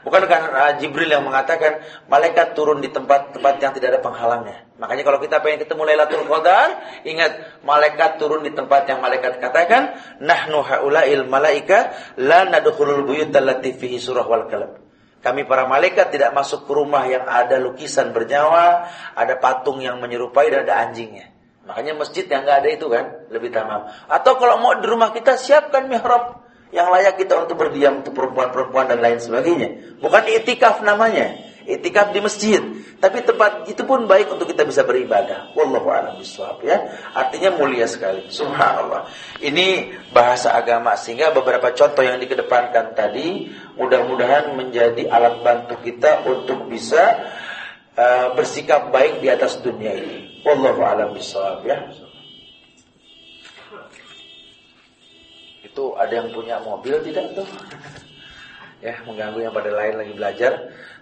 Bukan kan uh, Jibril yang mengatakan malaikat turun di tempat-tempat yang tidak ada penghalangnya. Makanya kalau kita pengen ketemu Lailatul Qadar, ingat malaikat turun di tempat yang malaikat katakan, nahnu haula'il malaika la nadkhulul buyut allati fihi surah wal kalam. Kami para malaikat tidak masuk ke rumah yang ada lukisan bernyawa, ada patung yang menyerupai dan ada anjingnya. Makanya masjid yang nggak ada itu kan lebih tamam. Atau kalau mau di rumah kita siapkan mihrab yang layak kita untuk berdiam untuk perempuan-perempuan dan lain sebagainya. Bukan itikaf namanya, itikaf di masjid. Tapi tempat itu pun baik untuk kita bisa beribadah. Wallahu a'lam bishawab ya. Artinya mulia sekali. Subhanallah. Ini bahasa agama sehingga beberapa contoh yang dikedepankan tadi mudah-mudahan menjadi alat bantu kita untuk bisa uh, bersikap baik di atas dunia ini. Wallahu a'lam bishawab ya. Itu ada yang punya mobil tidak tuh? ya, mengganggu yang pada lain lagi belajar.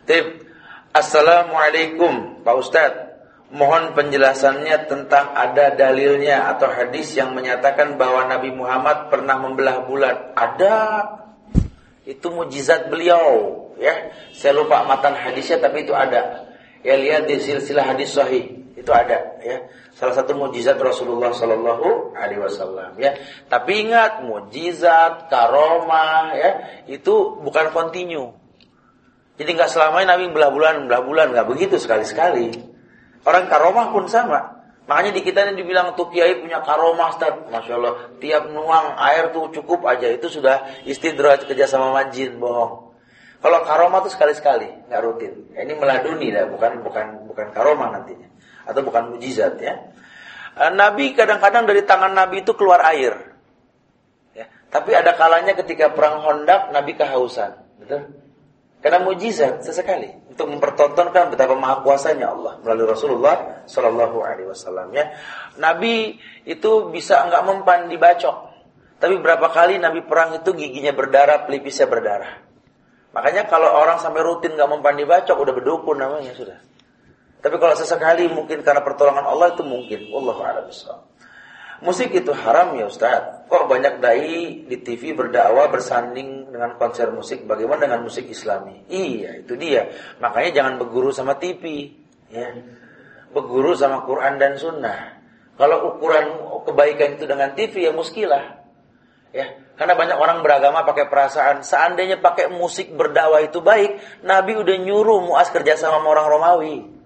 Tip. Assalamualaikum, Pak Ustadz. Mohon penjelasannya tentang ada dalilnya atau hadis yang menyatakan bahwa Nabi Muhammad pernah membelah bulan. Ada. Itu mujizat beliau, ya. Saya lupa matan hadisnya tapi itu ada. Ya lihat di silsilah hadis sahih. Itu ada, ya. Salah satu mujizat Rasulullah Sallallahu Alaihi Wasallam ya. Tapi ingat mujizat, karomah ya itu bukan kontinu. Jadi nggak selamanya Nabi belah bulan, belah bulan nggak begitu sekali sekali. Orang karomah pun sama. Makanya di kita ini dibilang tuh kiai punya karomah, Ustaz. Masya Allah, tiap nuang air tuh cukup aja. Itu sudah istidraj kerja sama majin, bohong. Kalau karomah tuh sekali-sekali, nggak rutin. Ini meladuni, ya, bukan bukan bukan karomah nantinya atau bukan mujizat ya. Eh, Nabi kadang-kadang dari tangan Nabi itu keluar air. Ya. Tapi ada kalanya ketika perang Hondak Nabi kehausan, betul? Karena mujizat sesekali untuk mempertontonkan betapa maha kuasanya Allah melalui Rasulullah Shallallahu Alaihi Wasallam ya. Nabi itu bisa nggak mempan dibacok, tapi berapa kali Nabi perang itu giginya berdarah, pelipisnya berdarah. Makanya kalau orang sampai rutin nggak mempan dibacok udah berdukun namanya sudah. Tapi kalau sesekali mungkin karena pertolongan Allah itu mungkin. Wallahu a'lam Musik itu haram ya Ustaz. Kok banyak dai di TV berdakwah bersanding dengan konser musik. Bagaimana dengan musik Islami? Iya, itu dia. Makanya jangan berguru sama TV, ya. Berguru sama Quran dan Sunnah. Kalau ukuran kebaikan itu dengan TV ya muskilah. Ya, karena banyak orang beragama pakai perasaan. Seandainya pakai musik berdakwah itu baik, Nabi udah nyuruh Muas kerja sama orang Romawi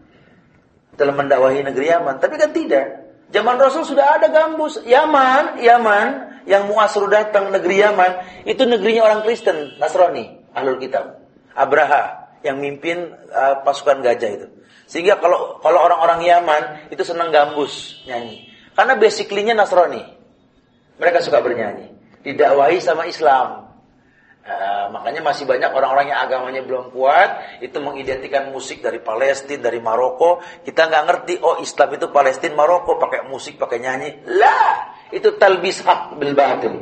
dalam mendakwahi negeri Yaman. Tapi kan tidak. Zaman Rasul sudah ada gambus. Yaman, Yaman yang Muasru datang negeri Yaman, itu negerinya orang Kristen, Nasrani, Ahlul Kitab. Abraha yang mimpin uh, pasukan gajah itu. Sehingga kalau kalau orang-orang Yaman itu senang gambus nyanyi. Karena basically-nya Nasrani. Mereka suka bernyanyi. Didakwahi sama Islam. Uh, makanya masih banyak orang-orang yang agamanya belum kuat itu mengidentikan musik dari Palestina, dari Maroko. Kita nggak ngerti, oh Islam itu Palestina, Maroko pakai musik, pakai nyanyi. Lah, itu talbis hak bil batil.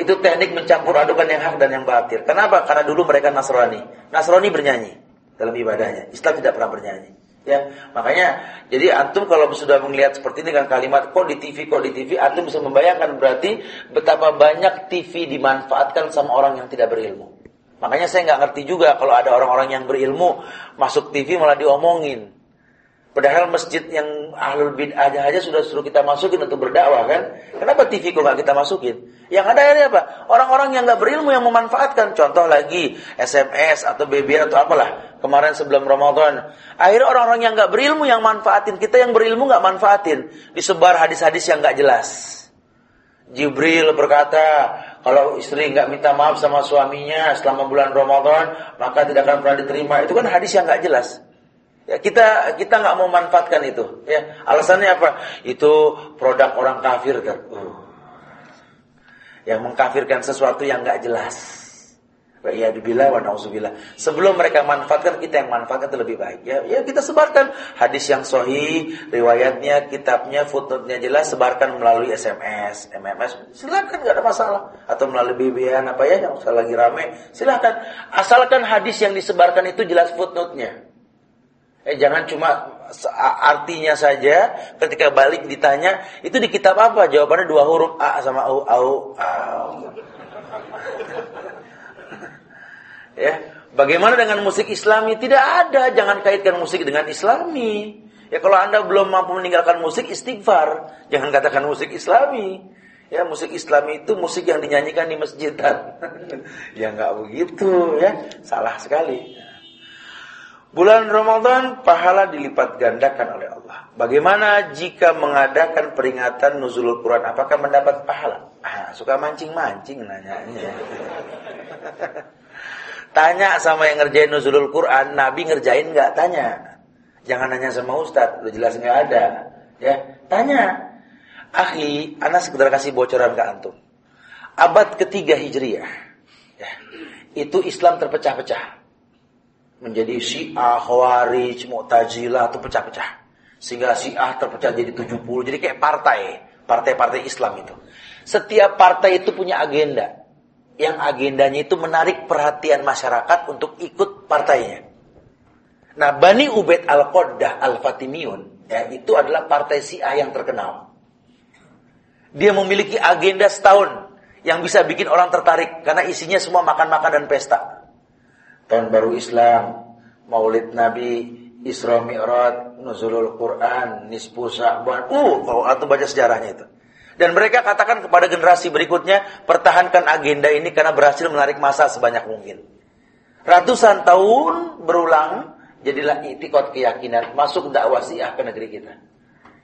Itu teknik mencampur adukan yang hak dan yang batil. Kenapa? Karena dulu mereka Nasrani. Nasrani bernyanyi dalam ibadahnya. Islam tidak pernah bernyanyi. Ya, makanya jadi antum kalau sudah melihat seperti ini dengan kalimat kok di TV kok di TV, antum bisa membayangkan berarti betapa banyak TV dimanfaatkan sama orang yang tidak berilmu. Makanya saya nggak ngerti juga kalau ada orang-orang yang berilmu masuk TV malah diomongin. Padahal masjid yang ahlul bid'ah aja sudah suruh kita masukin untuk berdakwah kan? Kenapa TV kok nggak kita masukin? Yang ada ini apa? Orang-orang yang nggak berilmu yang memanfaatkan. Contoh lagi SMS atau BB atau apalah. Kemarin sebelum Ramadan. Akhirnya orang-orang yang nggak berilmu yang manfaatin. Kita yang berilmu nggak manfaatin. Disebar hadis-hadis yang nggak jelas. Jibril berkata, kalau istri nggak minta maaf sama suaminya selama bulan Ramadan, maka tidak akan pernah diterima. Itu kan hadis yang nggak jelas. Ya, kita kita nggak mau manfaatkan itu. Ya, alasannya apa? Itu produk orang kafir kan. Uh yang mengkafirkan sesuatu yang nggak jelas. Ya dibilah wa nauzubillah. Sebelum mereka manfaatkan kita yang manfaatkan itu lebih baik. Ya, ya kita sebarkan hadis yang sahih, riwayatnya, kitabnya, footnote-nya jelas sebarkan melalui SMS, MMS. Silakan nggak ada masalah. Atau melalui BBM apa ya yang lagi rame, silakan. Asalkan hadis yang disebarkan itu jelas footnote-nya. Eh jangan cuma artinya saja ketika balik ditanya itu di kitab apa? Jawabannya dua huruf a sama au au, au. ya bagaimana dengan musik islami? Tidak ada. Jangan kaitkan musik dengan islami. Ya kalau anda belum mampu meninggalkan musik istighfar. Jangan katakan musik islami. Ya musik Islami itu musik yang dinyanyikan di masjid. Ya nggak begitu ya, salah sekali. Bulan Ramadan pahala dilipat gandakan oleh Allah. Bagaimana jika mengadakan peringatan nuzulul Quran? Apakah mendapat pahala? Ah, suka mancing-mancing nanya. Tanya sama yang ngerjain nuzulul Quran, Nabi ngerjain nggak? Tanya. Jangan nanya sama Ustadz, udah jelas nggak ada. Ya, tanya. Akhi, anak sekedar kasih bocoran ke antum. Abad ketiga Hijriah, ya, itu Islam terpecah-pecah menjadi Syiah, Khawarij, Mu'tazilah itu pecah-pecah. Sehingga Syiah terpecah jadi 70. Jadi kayak partai, partai-partai Islam itu. Setiap partai itu punya agenda. Yang agendanya itu menarik perhatian masyarakat untuk ikut partainya. Nah, Bani Ubaid Al-Qoddah Al-Fatimiyun, ya, itu adalah partai Syiah yang terkenal. Dia memiliki agenda setahun yang bisa bikin orang tertarik karena isinya semua makan-makan dan pesta tahun baru Islam, Maulid Nabi, Isra Mi'raj, Nuzulul Quran, Nisfu Sa'ban. Uh, kalau atau baca sejarahnya itu. Dan mereka katakan kepada generasi berikutnya, pertahankan agenda ini karena berhasil menarik masa sebanyak mungkin. Ratusan tahun berulang, jadilah itikot keyakinan, masuk dakwah syiah ke negeri kita.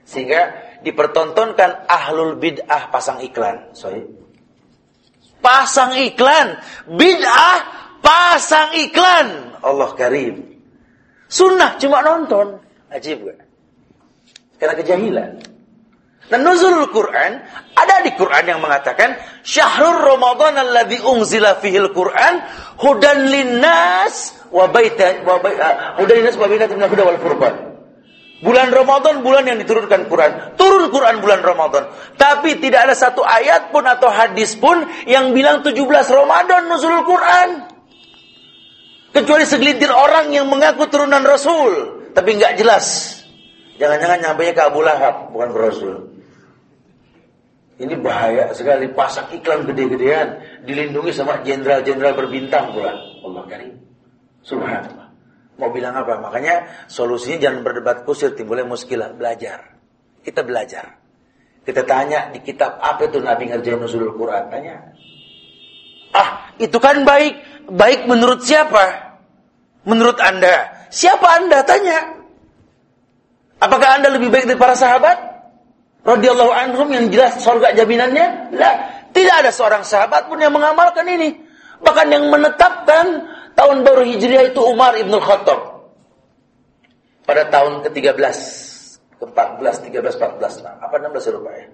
Sehingga dipertontonkan ahlul bid'ah pasang iklan. Sorry. Pasang iklan. Bid'ah Pasang iklan. Allah karim. Sunnah cuma nonton. Ajib gak? Karena kejahilan. Dan nuzul Quran ada di Quran yang mengatakan syahrul Ramadan alladzi unzila fihil Quran hudan linnas wa baita wa baita hudan linnas wa baita huda wal furqan. Bulan Ramadan bulan yang diturunkan Quran. Turun Quran bulan Ramadan. Tapi tidak ada satu ayat pun atau hadis pun yang bilang 17 Ramadan nuzul Quran. Kecuali segelintir orang yang mengaku turunan Rasul. Tapi nggak jelas. Jangan-jangan nyampe ke Abu Lahab. Bukan ke Rasul. Ini bahaya sekali. Pasang iklan gede-gedean. Dilindungi sama jenderal-jenderal berbintang pula. Allah karim. Subhanallah. Mau bilang apa? Makanya solusinya jangan berdebat kusir. Timbulnya muskilah. Belajar. Kita belajar. Kita tanya di kitab apa itu Nabi ngerjain nusulul Quran. Tanya. Ah, itu kan baik. Baik menurut siapa? Menurut Anda, siapa Anda? Tanya. Apakah Anda lebih baik dari para sahabat? Radhiyallahu anhum yang jelas surga jaminannya? Lah, tidak ada seorang sahabat pun yang mengamalkan ini. Bahkan yang menetapkan tahun baru Hijriah itu Umar Ibn Khattab. Pada tahun ke-13, ke-14, 13, 14, nah, apa 16 lupa ya.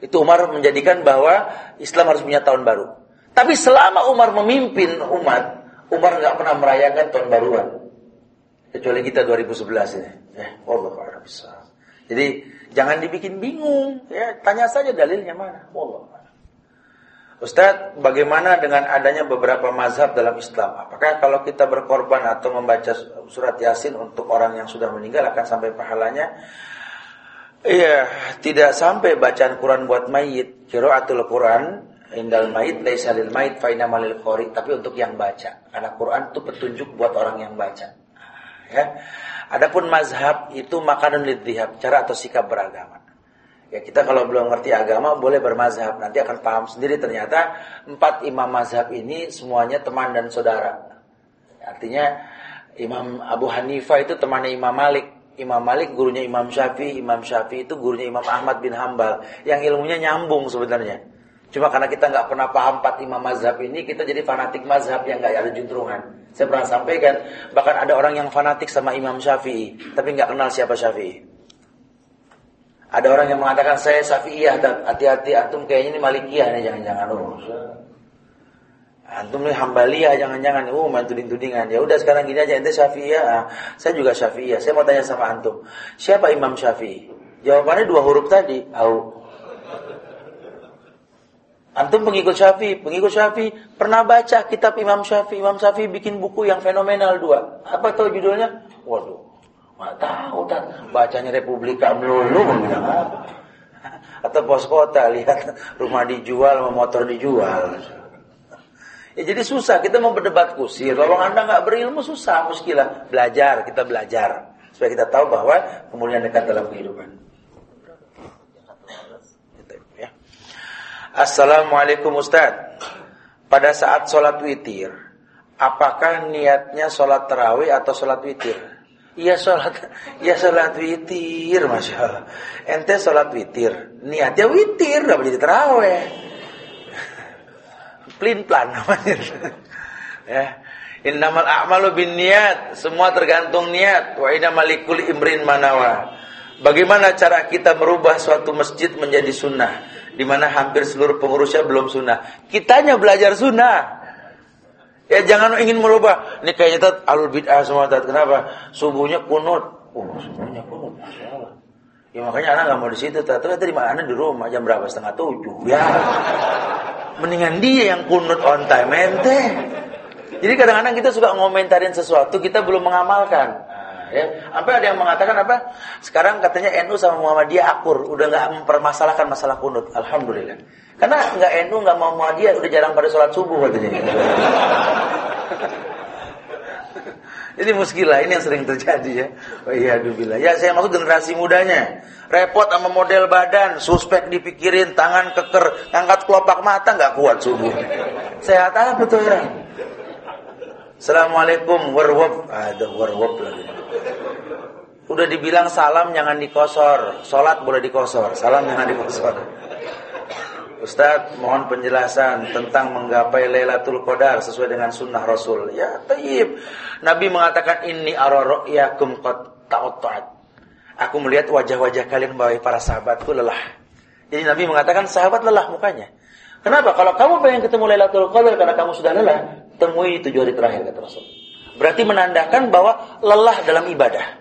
Itu Umar menjadikan bahwa Islam harus punya tahun baru. Tapi selama Umar memimpin umat, Umar nggak pernah merayakan tahun baruan. Kecuali kita 2011 ini. Ya, Allah bisa. Jadi jangan dibikin bingung. Ya, tanya saja dalilnya mana. Allah. Ustaz, bagaimana dengan adanya beberapa mazhab dalam Islam? Apakah kalau kita berkorban atau membaca surat Yasin untuk orang yang sudah meninggal akan sampai pahalanya? Iya, tidak sampai bacaan Quran buat mayit. Qiraatul Quran Indal mait laisa lil mait fa malil qori, tapi untuk yang baca. Karena Quran itu petunjuk buat orang yang baca. Ya. Adapun mazhab itu makanan lidzihab, cara atau sikap beragama. Ya kita kalau belum ngerti agama boleh bermazhab, nanti akan paham sendiri ternyata empat imam mazhab ini semuanya teman dan saudara. Artinya Imam Abu Hanifah itu temannya Imam Malik, Imam Malik gurunya Imam Syafi'i, Imam Syafi'i itu gurunya Imam Ahmad bin Hambal, yang ilmunya nyambung sebenarnya. Cuma karena kita nggak pernah paham empat imam mazhab ini, kita jadi fanatik mazhab yang nggak ada juntrungan. Saya pernah sampaikan, bahkan ada orang yang fanatik sama Imam Syafi'i, tapi nggak kenal siapa Syafi'i. Ada orang yang mengatakan saya Syafi'iyah, hati-hati antum kayaknya ini Malikiyah nih jangan-jangan. Oh, antum ini Hambaliyah jangan-jangan. Oh, main tuding-tudingan. Ya udah sekarang gini aja ente Syafi'iyah, ah, saya juga Syafi'iyah. Saya mau tanya sama antum, siapa Imam Syafi'i? Jawabannya dua huruf tadi, au. Antum pengikut Syafi'i, pengikut Syafi'i pernah baca kitab Imam Syafi'i. Imam Syafi'i bikin buku yang fenomenal dua. Apa tahu judulnya? Waduh. Nggak tahu, Tat. Bacanya Republika melulu. Atau pos kota, lihat rumah dijual, motor dijual. Ya jadi susah, kita mau berdebat kusir. Kalau anda nggak berilmu susah, muskilah. Belajar, kita belajar. Supaya kita tahu bahwa kemuliaan dekat dalam kehidupan. Assalamualaikum Ustaz. Pada saat sholat witir, apakah niatnya sholat terawih atau sholat witir? Iya sholat, iya sholat witir, masya Allah. Ente sholat witir, niatnya witir, nggak boleh terawih. Plin plan namanya. ya. Innamal a'malu bin niat, semua tergantung niat. Wa inna malikul imrin manawa. Bagaimana cara kita merubah suatu masjid menjadi sunnah, di mana hampir seluruh pengurusnya belum sunnah. Kitanya belajar sunnah. Ya jangan ingin merubah. Ini kayaknya tat alul bid'ah semua tat. Kenapa? Subuhnya kunut. Oh, subuhnya kunut. Ya makanya anak nggak mau di situ. Tat. Tadi mana di rumah jam berapa? Setengah tujuh. Ya. Mendingan dia yang kunut on time ente. Jadi kadang-kadang kita suka ngomentarin sesuatu kita belum mengamalkan. Ya, apa ada yang mengatakan apa? Sekarang katanya NU sama Muhammadiyah akur, udah nggak mempermasalahkan masalah kunut. Alhamdulillah. Karena nggak NU nggak mau Muhammadiyah udah jarang pada sholat subuh katanya. Jadi muskilah ini yang sering terjadi ya. Oh iya bila. Ya saya maksud generasi mudanya. Repot sama model badan, suspek dipikirin, tangan keker, ngangkat kelopak mata nggak kuat subuh. Sehat apa betul ya? Assalamualaikum warwab. Ada warwab lagi. Udah dibilang salam jangan dikosor, sholat boleh dikosor, salam jangan dikosor. Ustaz, mohon penjelasan tentang menggapai Lailatul Qadar sesuai dengan sunnah Rasul. Ya, taib. Nabi mengatakan ini aroro'yakum qad ta'at. Aku melihat wajah-wajah kalian bahwa para sahabatku lelah. Jadi Nabi mengatakan sahabat lelah mukanya. Kenapa? Kalau kamu pengen ketemu Lailatul Qadar karena kamu sudah lelah, temui tujuh hari terakhir kata Rasul. Berarti menandakan bahwa lelah dalam ibadah.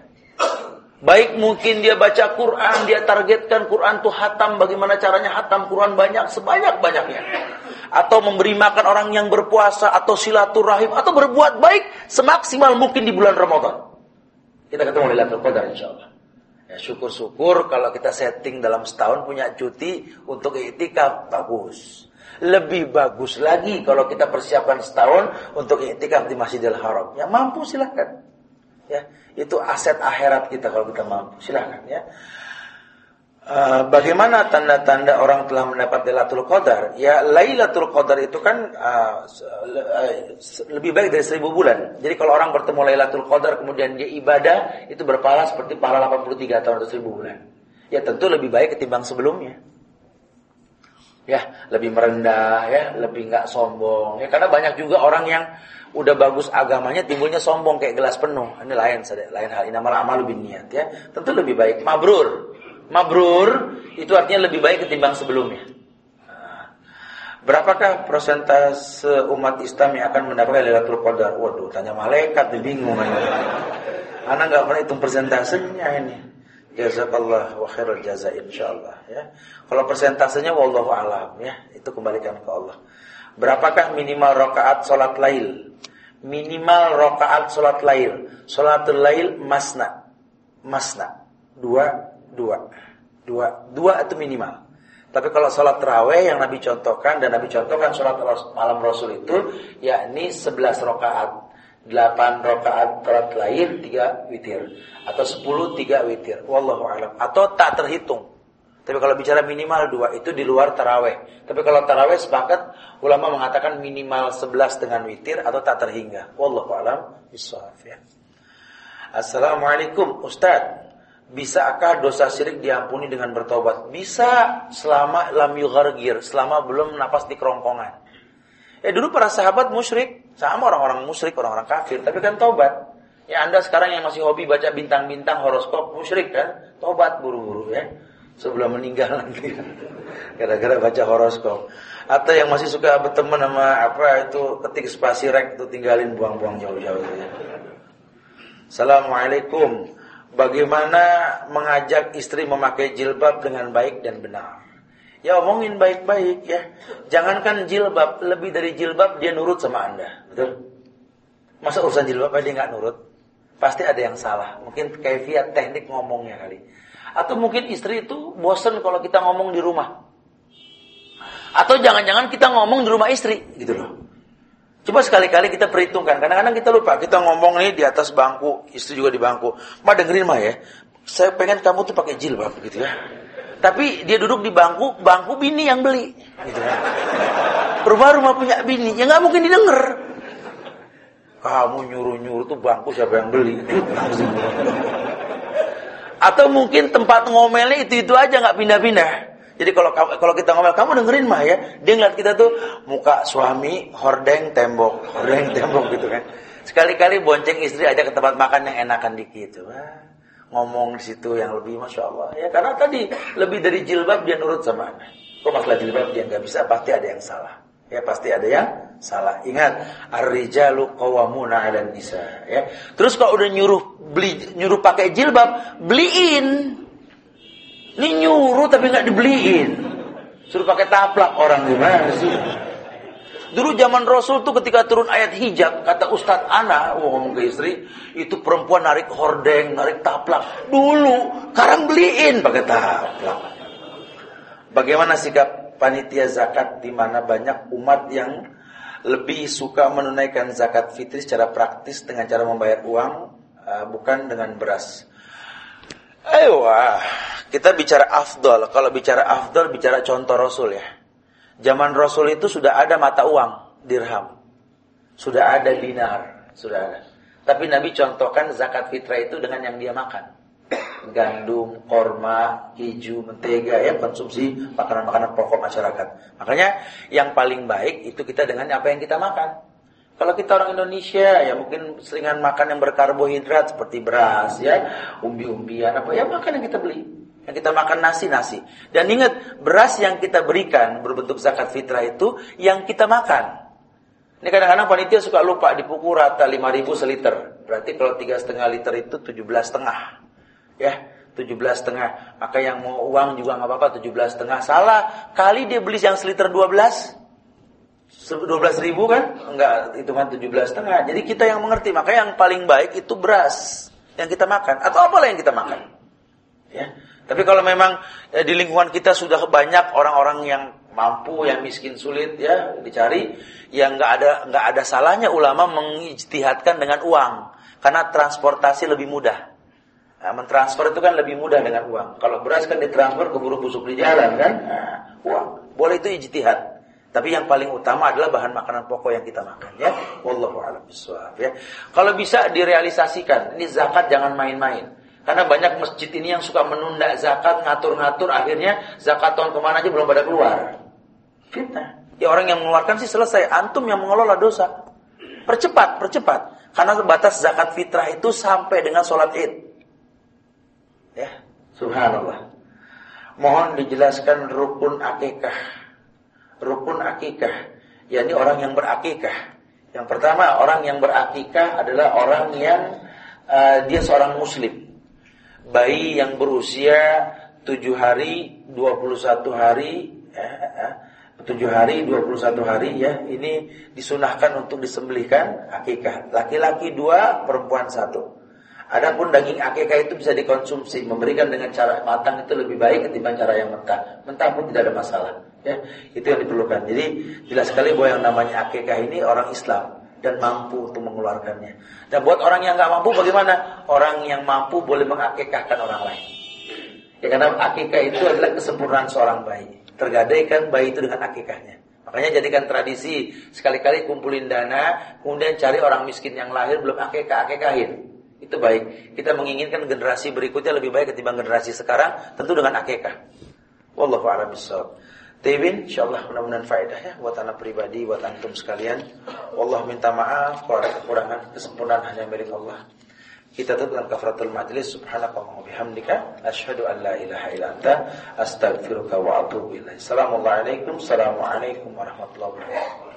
Baik mungkin dia baca Quran, dia targetkan Quran tuh hatam, bagaimana caranya hatam Quran banyak, sebanyak-banyaknya. Atau memberi makan orang yang berpuasa, atau silaturahim, atau berbuat baik semaksimal mungkin di bulan Ramadan. Kita ketemu Lailatul Qadar insya Allah. Ya, syukur-syukur kalau kita setting dalam setahun punya cuti untuk itikaf, bagus. Lebih bagus lagi kalau kita persiapkan setahun untuk itikaf di Masjidil Haram. Yang mampu silahkan. Ya, itu aset akhirat kita kalau kita mampu. Silahkan ya. Uh, bagaimana tanda-tanda orang telah mendapat Lailatul Qadar? Ya, Lailatul Qadar itu kan uh, lebih baik dari seribu bulan. Jadi kalau orang bertemu Lailatul Qadar kemudian dia ibadah, itu berpahala seperti pahala 83 tahun atau seribu bulan. Ya tentu lebih baik ketimbang sebelumnya. Ya, lebih merendah, ya, lebih nggak sombong. Ya, karena banyak juga orang yang udah bagus agamanya timbulnya sombong kayak gelas penuh. Ini lain lain hal. Ini nama amal bin niat ya. Tentu lebih baik mabrur. Mabrur itu artinya lebih baik ketimbang sebelumnya. Nah, berapakah persentase umat Islam yang akan mendapatkan Lailatul Qadar? Waduh, tanya malaikat, bingung Anak nggak pernah hitung persentasenya ini. Jazakallah wa khairul jaza insyaallah ya. Kalau persentasenya wallahu alam ya, itu kembalikan ke Allah. Berapakah minimal rakaat salat lail? Minimal rakaat salat lail. Salatul lail masna. Masna. Dua, dua. Dua, dua itu minimal. Tapi kalau salat terawih yang Nabi contohkan dan Nabi contohkan salat malam Rasul itu yakni 11 rakaat. 8 rakaat salat lail, 3 witir atau 10 3 witir. Wallahu alam. Atau tak terhitung. Tapi kalau bicara minimal dua itu di luar taraweh. Tapi kalau taraweh sepakat ulama mengatakan minimal sebelas dengan witir atau tak terhingga. Wallahu alam bisawab ya. Assalamualaikum Ustaz. Bisakah dosa syirik diampuni dengan bertobat? Bisa selama lam yughargir, selama belum napas di kerongkongan. Ya dulu para sahabat musyrik, sama orang-orang musyrik, orang-orang kafir, tapi kan tobat. Ya Anda sekarang yang masih hobi baca bintang-bintang horoskop musyrik kan? Tobat buru-buru ya sebelum meninggal nanti gara-gara baca horoskop atau yang masih suka berteman sama apa itu ketik spasi rek itu tinggalin buang-buang jauh-jauh ya. Assalamualaikum bagaimana mengajak istri memakai jilbab dengan baik dan benar ya omongin baik-baik ya jangankan jilbab lebih dari jilbab dia nurut sama anda betul masa urusan jilbab dia nggak nurut Pasti ada yang salah. Mungkin via teknik ngomongnya kali. Atau mungkin istri itu bosen kalau kita ngomong di rumah. Atau jangan-jangan kita ngomong di rumah istri, gitu loh. Coba sekali-kali kita perhitungkan. Kadang-kadang kita lupa. Kita ngomong nih di atas bangku, istri juga di bangku. Ma dengerin mah ya. Saya pengen kamu tuh pakai jilbab gitu ya. Tapi dia duduk di bangku, bangku bini yang beli. Gitu kan. Rumah-rumah punya bini, ya nggak mungkin didengar. Kamu nyuruh-nyuruh tuh bangku siapa yang beli? Atau mungkin tempat ngomelnya itu-itu aja nggak pindah-pindah. Jadi kalau kalau kita ngomel, kamu dengerin mah ya. Dia ngeliat kita tuh muka suami hordeng tembok, hordeng tembok gitu kan. Sekali-kali bonceng istri aja ke tempat makan yang enakan dikit. Wah, ngomong di situ yang lebih masya Allah ya karena tadi lebih dari jilbab dia nurut sama anak. Kok masalah jilbab dia nggak bisa pasti ada yang salah. Ya pasti ada yang salah. Ingat, ar-rijalu qawwamuna 'alan nisa, ya. Terus kalau udah nyuruh beli nyuruh pakai jilbab, beliin. Ini nyuruh tapi nggak dibeliin. Suruh pakai taplak orang gimana sih? Dulu zaman Rasul tuh ketika turun ayat hijab, kata Ustadz Ana, oh, ngomong ke istri, itu perempuan narik hordeng, narik taplak. Dulu, sekarang beliin pakai taplak. Bagaimana sikap panitia zakat di mana banyak umat yang lebih suka menunaikan zakat fitri secara praktis dengan cara membayar uang uh, bukan dengan beras. Ayo, kita bicara afdol. Kalau bicara afdol, bicara contoh Rasul ya. Zaman Rasul itu sudah ada mata uang, dirham. Sudah ada dinar, sudah ada. Tapi Nabi contohkan zakat fitrah itu dengan yang dia makan gandum, korma, hiju, mentega ya konsumsi makanan-makanan pokok masyarakat. Makanya yang paling baik itu kita dengan apa yang kita makan. Kalau kita orang Indonesia ya mungkin seringan makan yang berkarbohidrat seperti beras ya, umbi-umbian apa ya makan yang kita beli. Yang kita makan nasi-nasi. Dan ingat, beras yang kita berikan berbentuk zakat fitrah itu yang kita makan. Ini kadang-kadang panitia suka lupa dipukul rata 5000 seliter. Berarti kalau tiga setengah liter itu 17 setengah. Ya 17 setengah. Maka yang mau uang juga nggak apa-apa 17 setengah. Salah kali dia beli yang seliter 12 12 ribu kan? Enggak itu kan 17 setengah. Jadi kita yang mengerti. Maka yang paling baik itu beras yang kita makan. Atau apalah yang kita makan. Ya tapi kalau memang ya, di lingkungan kita sudah banyak orang-orang yang mampu yang miskin sulit ya dicari yang nggak ada nggak ada salahnya ulama mengijtihadkan dengan uang karena transportasi lebih mudah Nah, mentransfer itu kan lebih mudah dengan uang. Kalau beras kan ditransfer ke buru busuk di jalan kan, nah, uang. Boleh itu ijtihad. Tapi yang paling utama adalah bahan makanan pokok yang kita makan ya. Wallahu ya. Kalau bisa direalisasikan, ini zakat jangan main-main. Karena banyak masjid ini yang suka menunda zakat, ngatur-ngatur, akhirnya zakat tahun ke mana aja belum pada keluar. Fitnah. Ya orang yang mengeluarkan sih selesai, antum yang mengelola dosa. Percepat, percepat. Karena batas zakat fitrah itu sampai dengan sholat id. Ya, subhanallah. Mohon dijelaskan rukun akikah. Rukun akikah, yakni orang yang berakikah. Yang pertama, orang yang berakikah adalah orang yang uh, dia seorang muslim. Bayi yang berusia 7 hari, 21 hari, ya, ya, 7 hari, 21 hari ya, ini disunahkan untuk disembelihkan akikah. Laki-laki dua, perempuan satu. Adapun daging akikah itu bisa dikonsumsi, memberikan dengan cara matang itu lebih baik ketimbang cara yang mentah. Mentah pun tidak ada masalah. Ya, itu yang diperlukan. Jadi jelas sekali bahwa yang namanya akikah ini orang Islam dan mampu untuk mengeluarkannya. Dan buat orang yang nggak mampu bagaimana? Orang yang mampu boleh mengakikahkan orang lain. Ya karena akikah itu adalah kesempurnaan seorang bayi. Tergadaikan bayi itu dengan akikahnya. Makanya jadikan tradisi sekali-kali kumpulin dana, kemudian cari orang miskin yang lahir belum akikah akikahin. Itu baik. Kita menginginkan generasi berikutnya lebih baik ketimbang generasi sekarang, tentu dengan akekah. Wallahu a'lam bishawab. Tibin, insyaallah mudah-mudahan faedah ya buat anak pribadi, buat antum sekalian. Allah minta maaf kalau ada kekurangan, kesempurnaan hanya milik Allah. Kita tutup dengan kafaratul majlis subhanakallahumma bihamdika asyhadu an la ilaha illa anta astaghfiruka wa atubu ilaik. Assalamualaikum warahmatullahi wabarakatuh.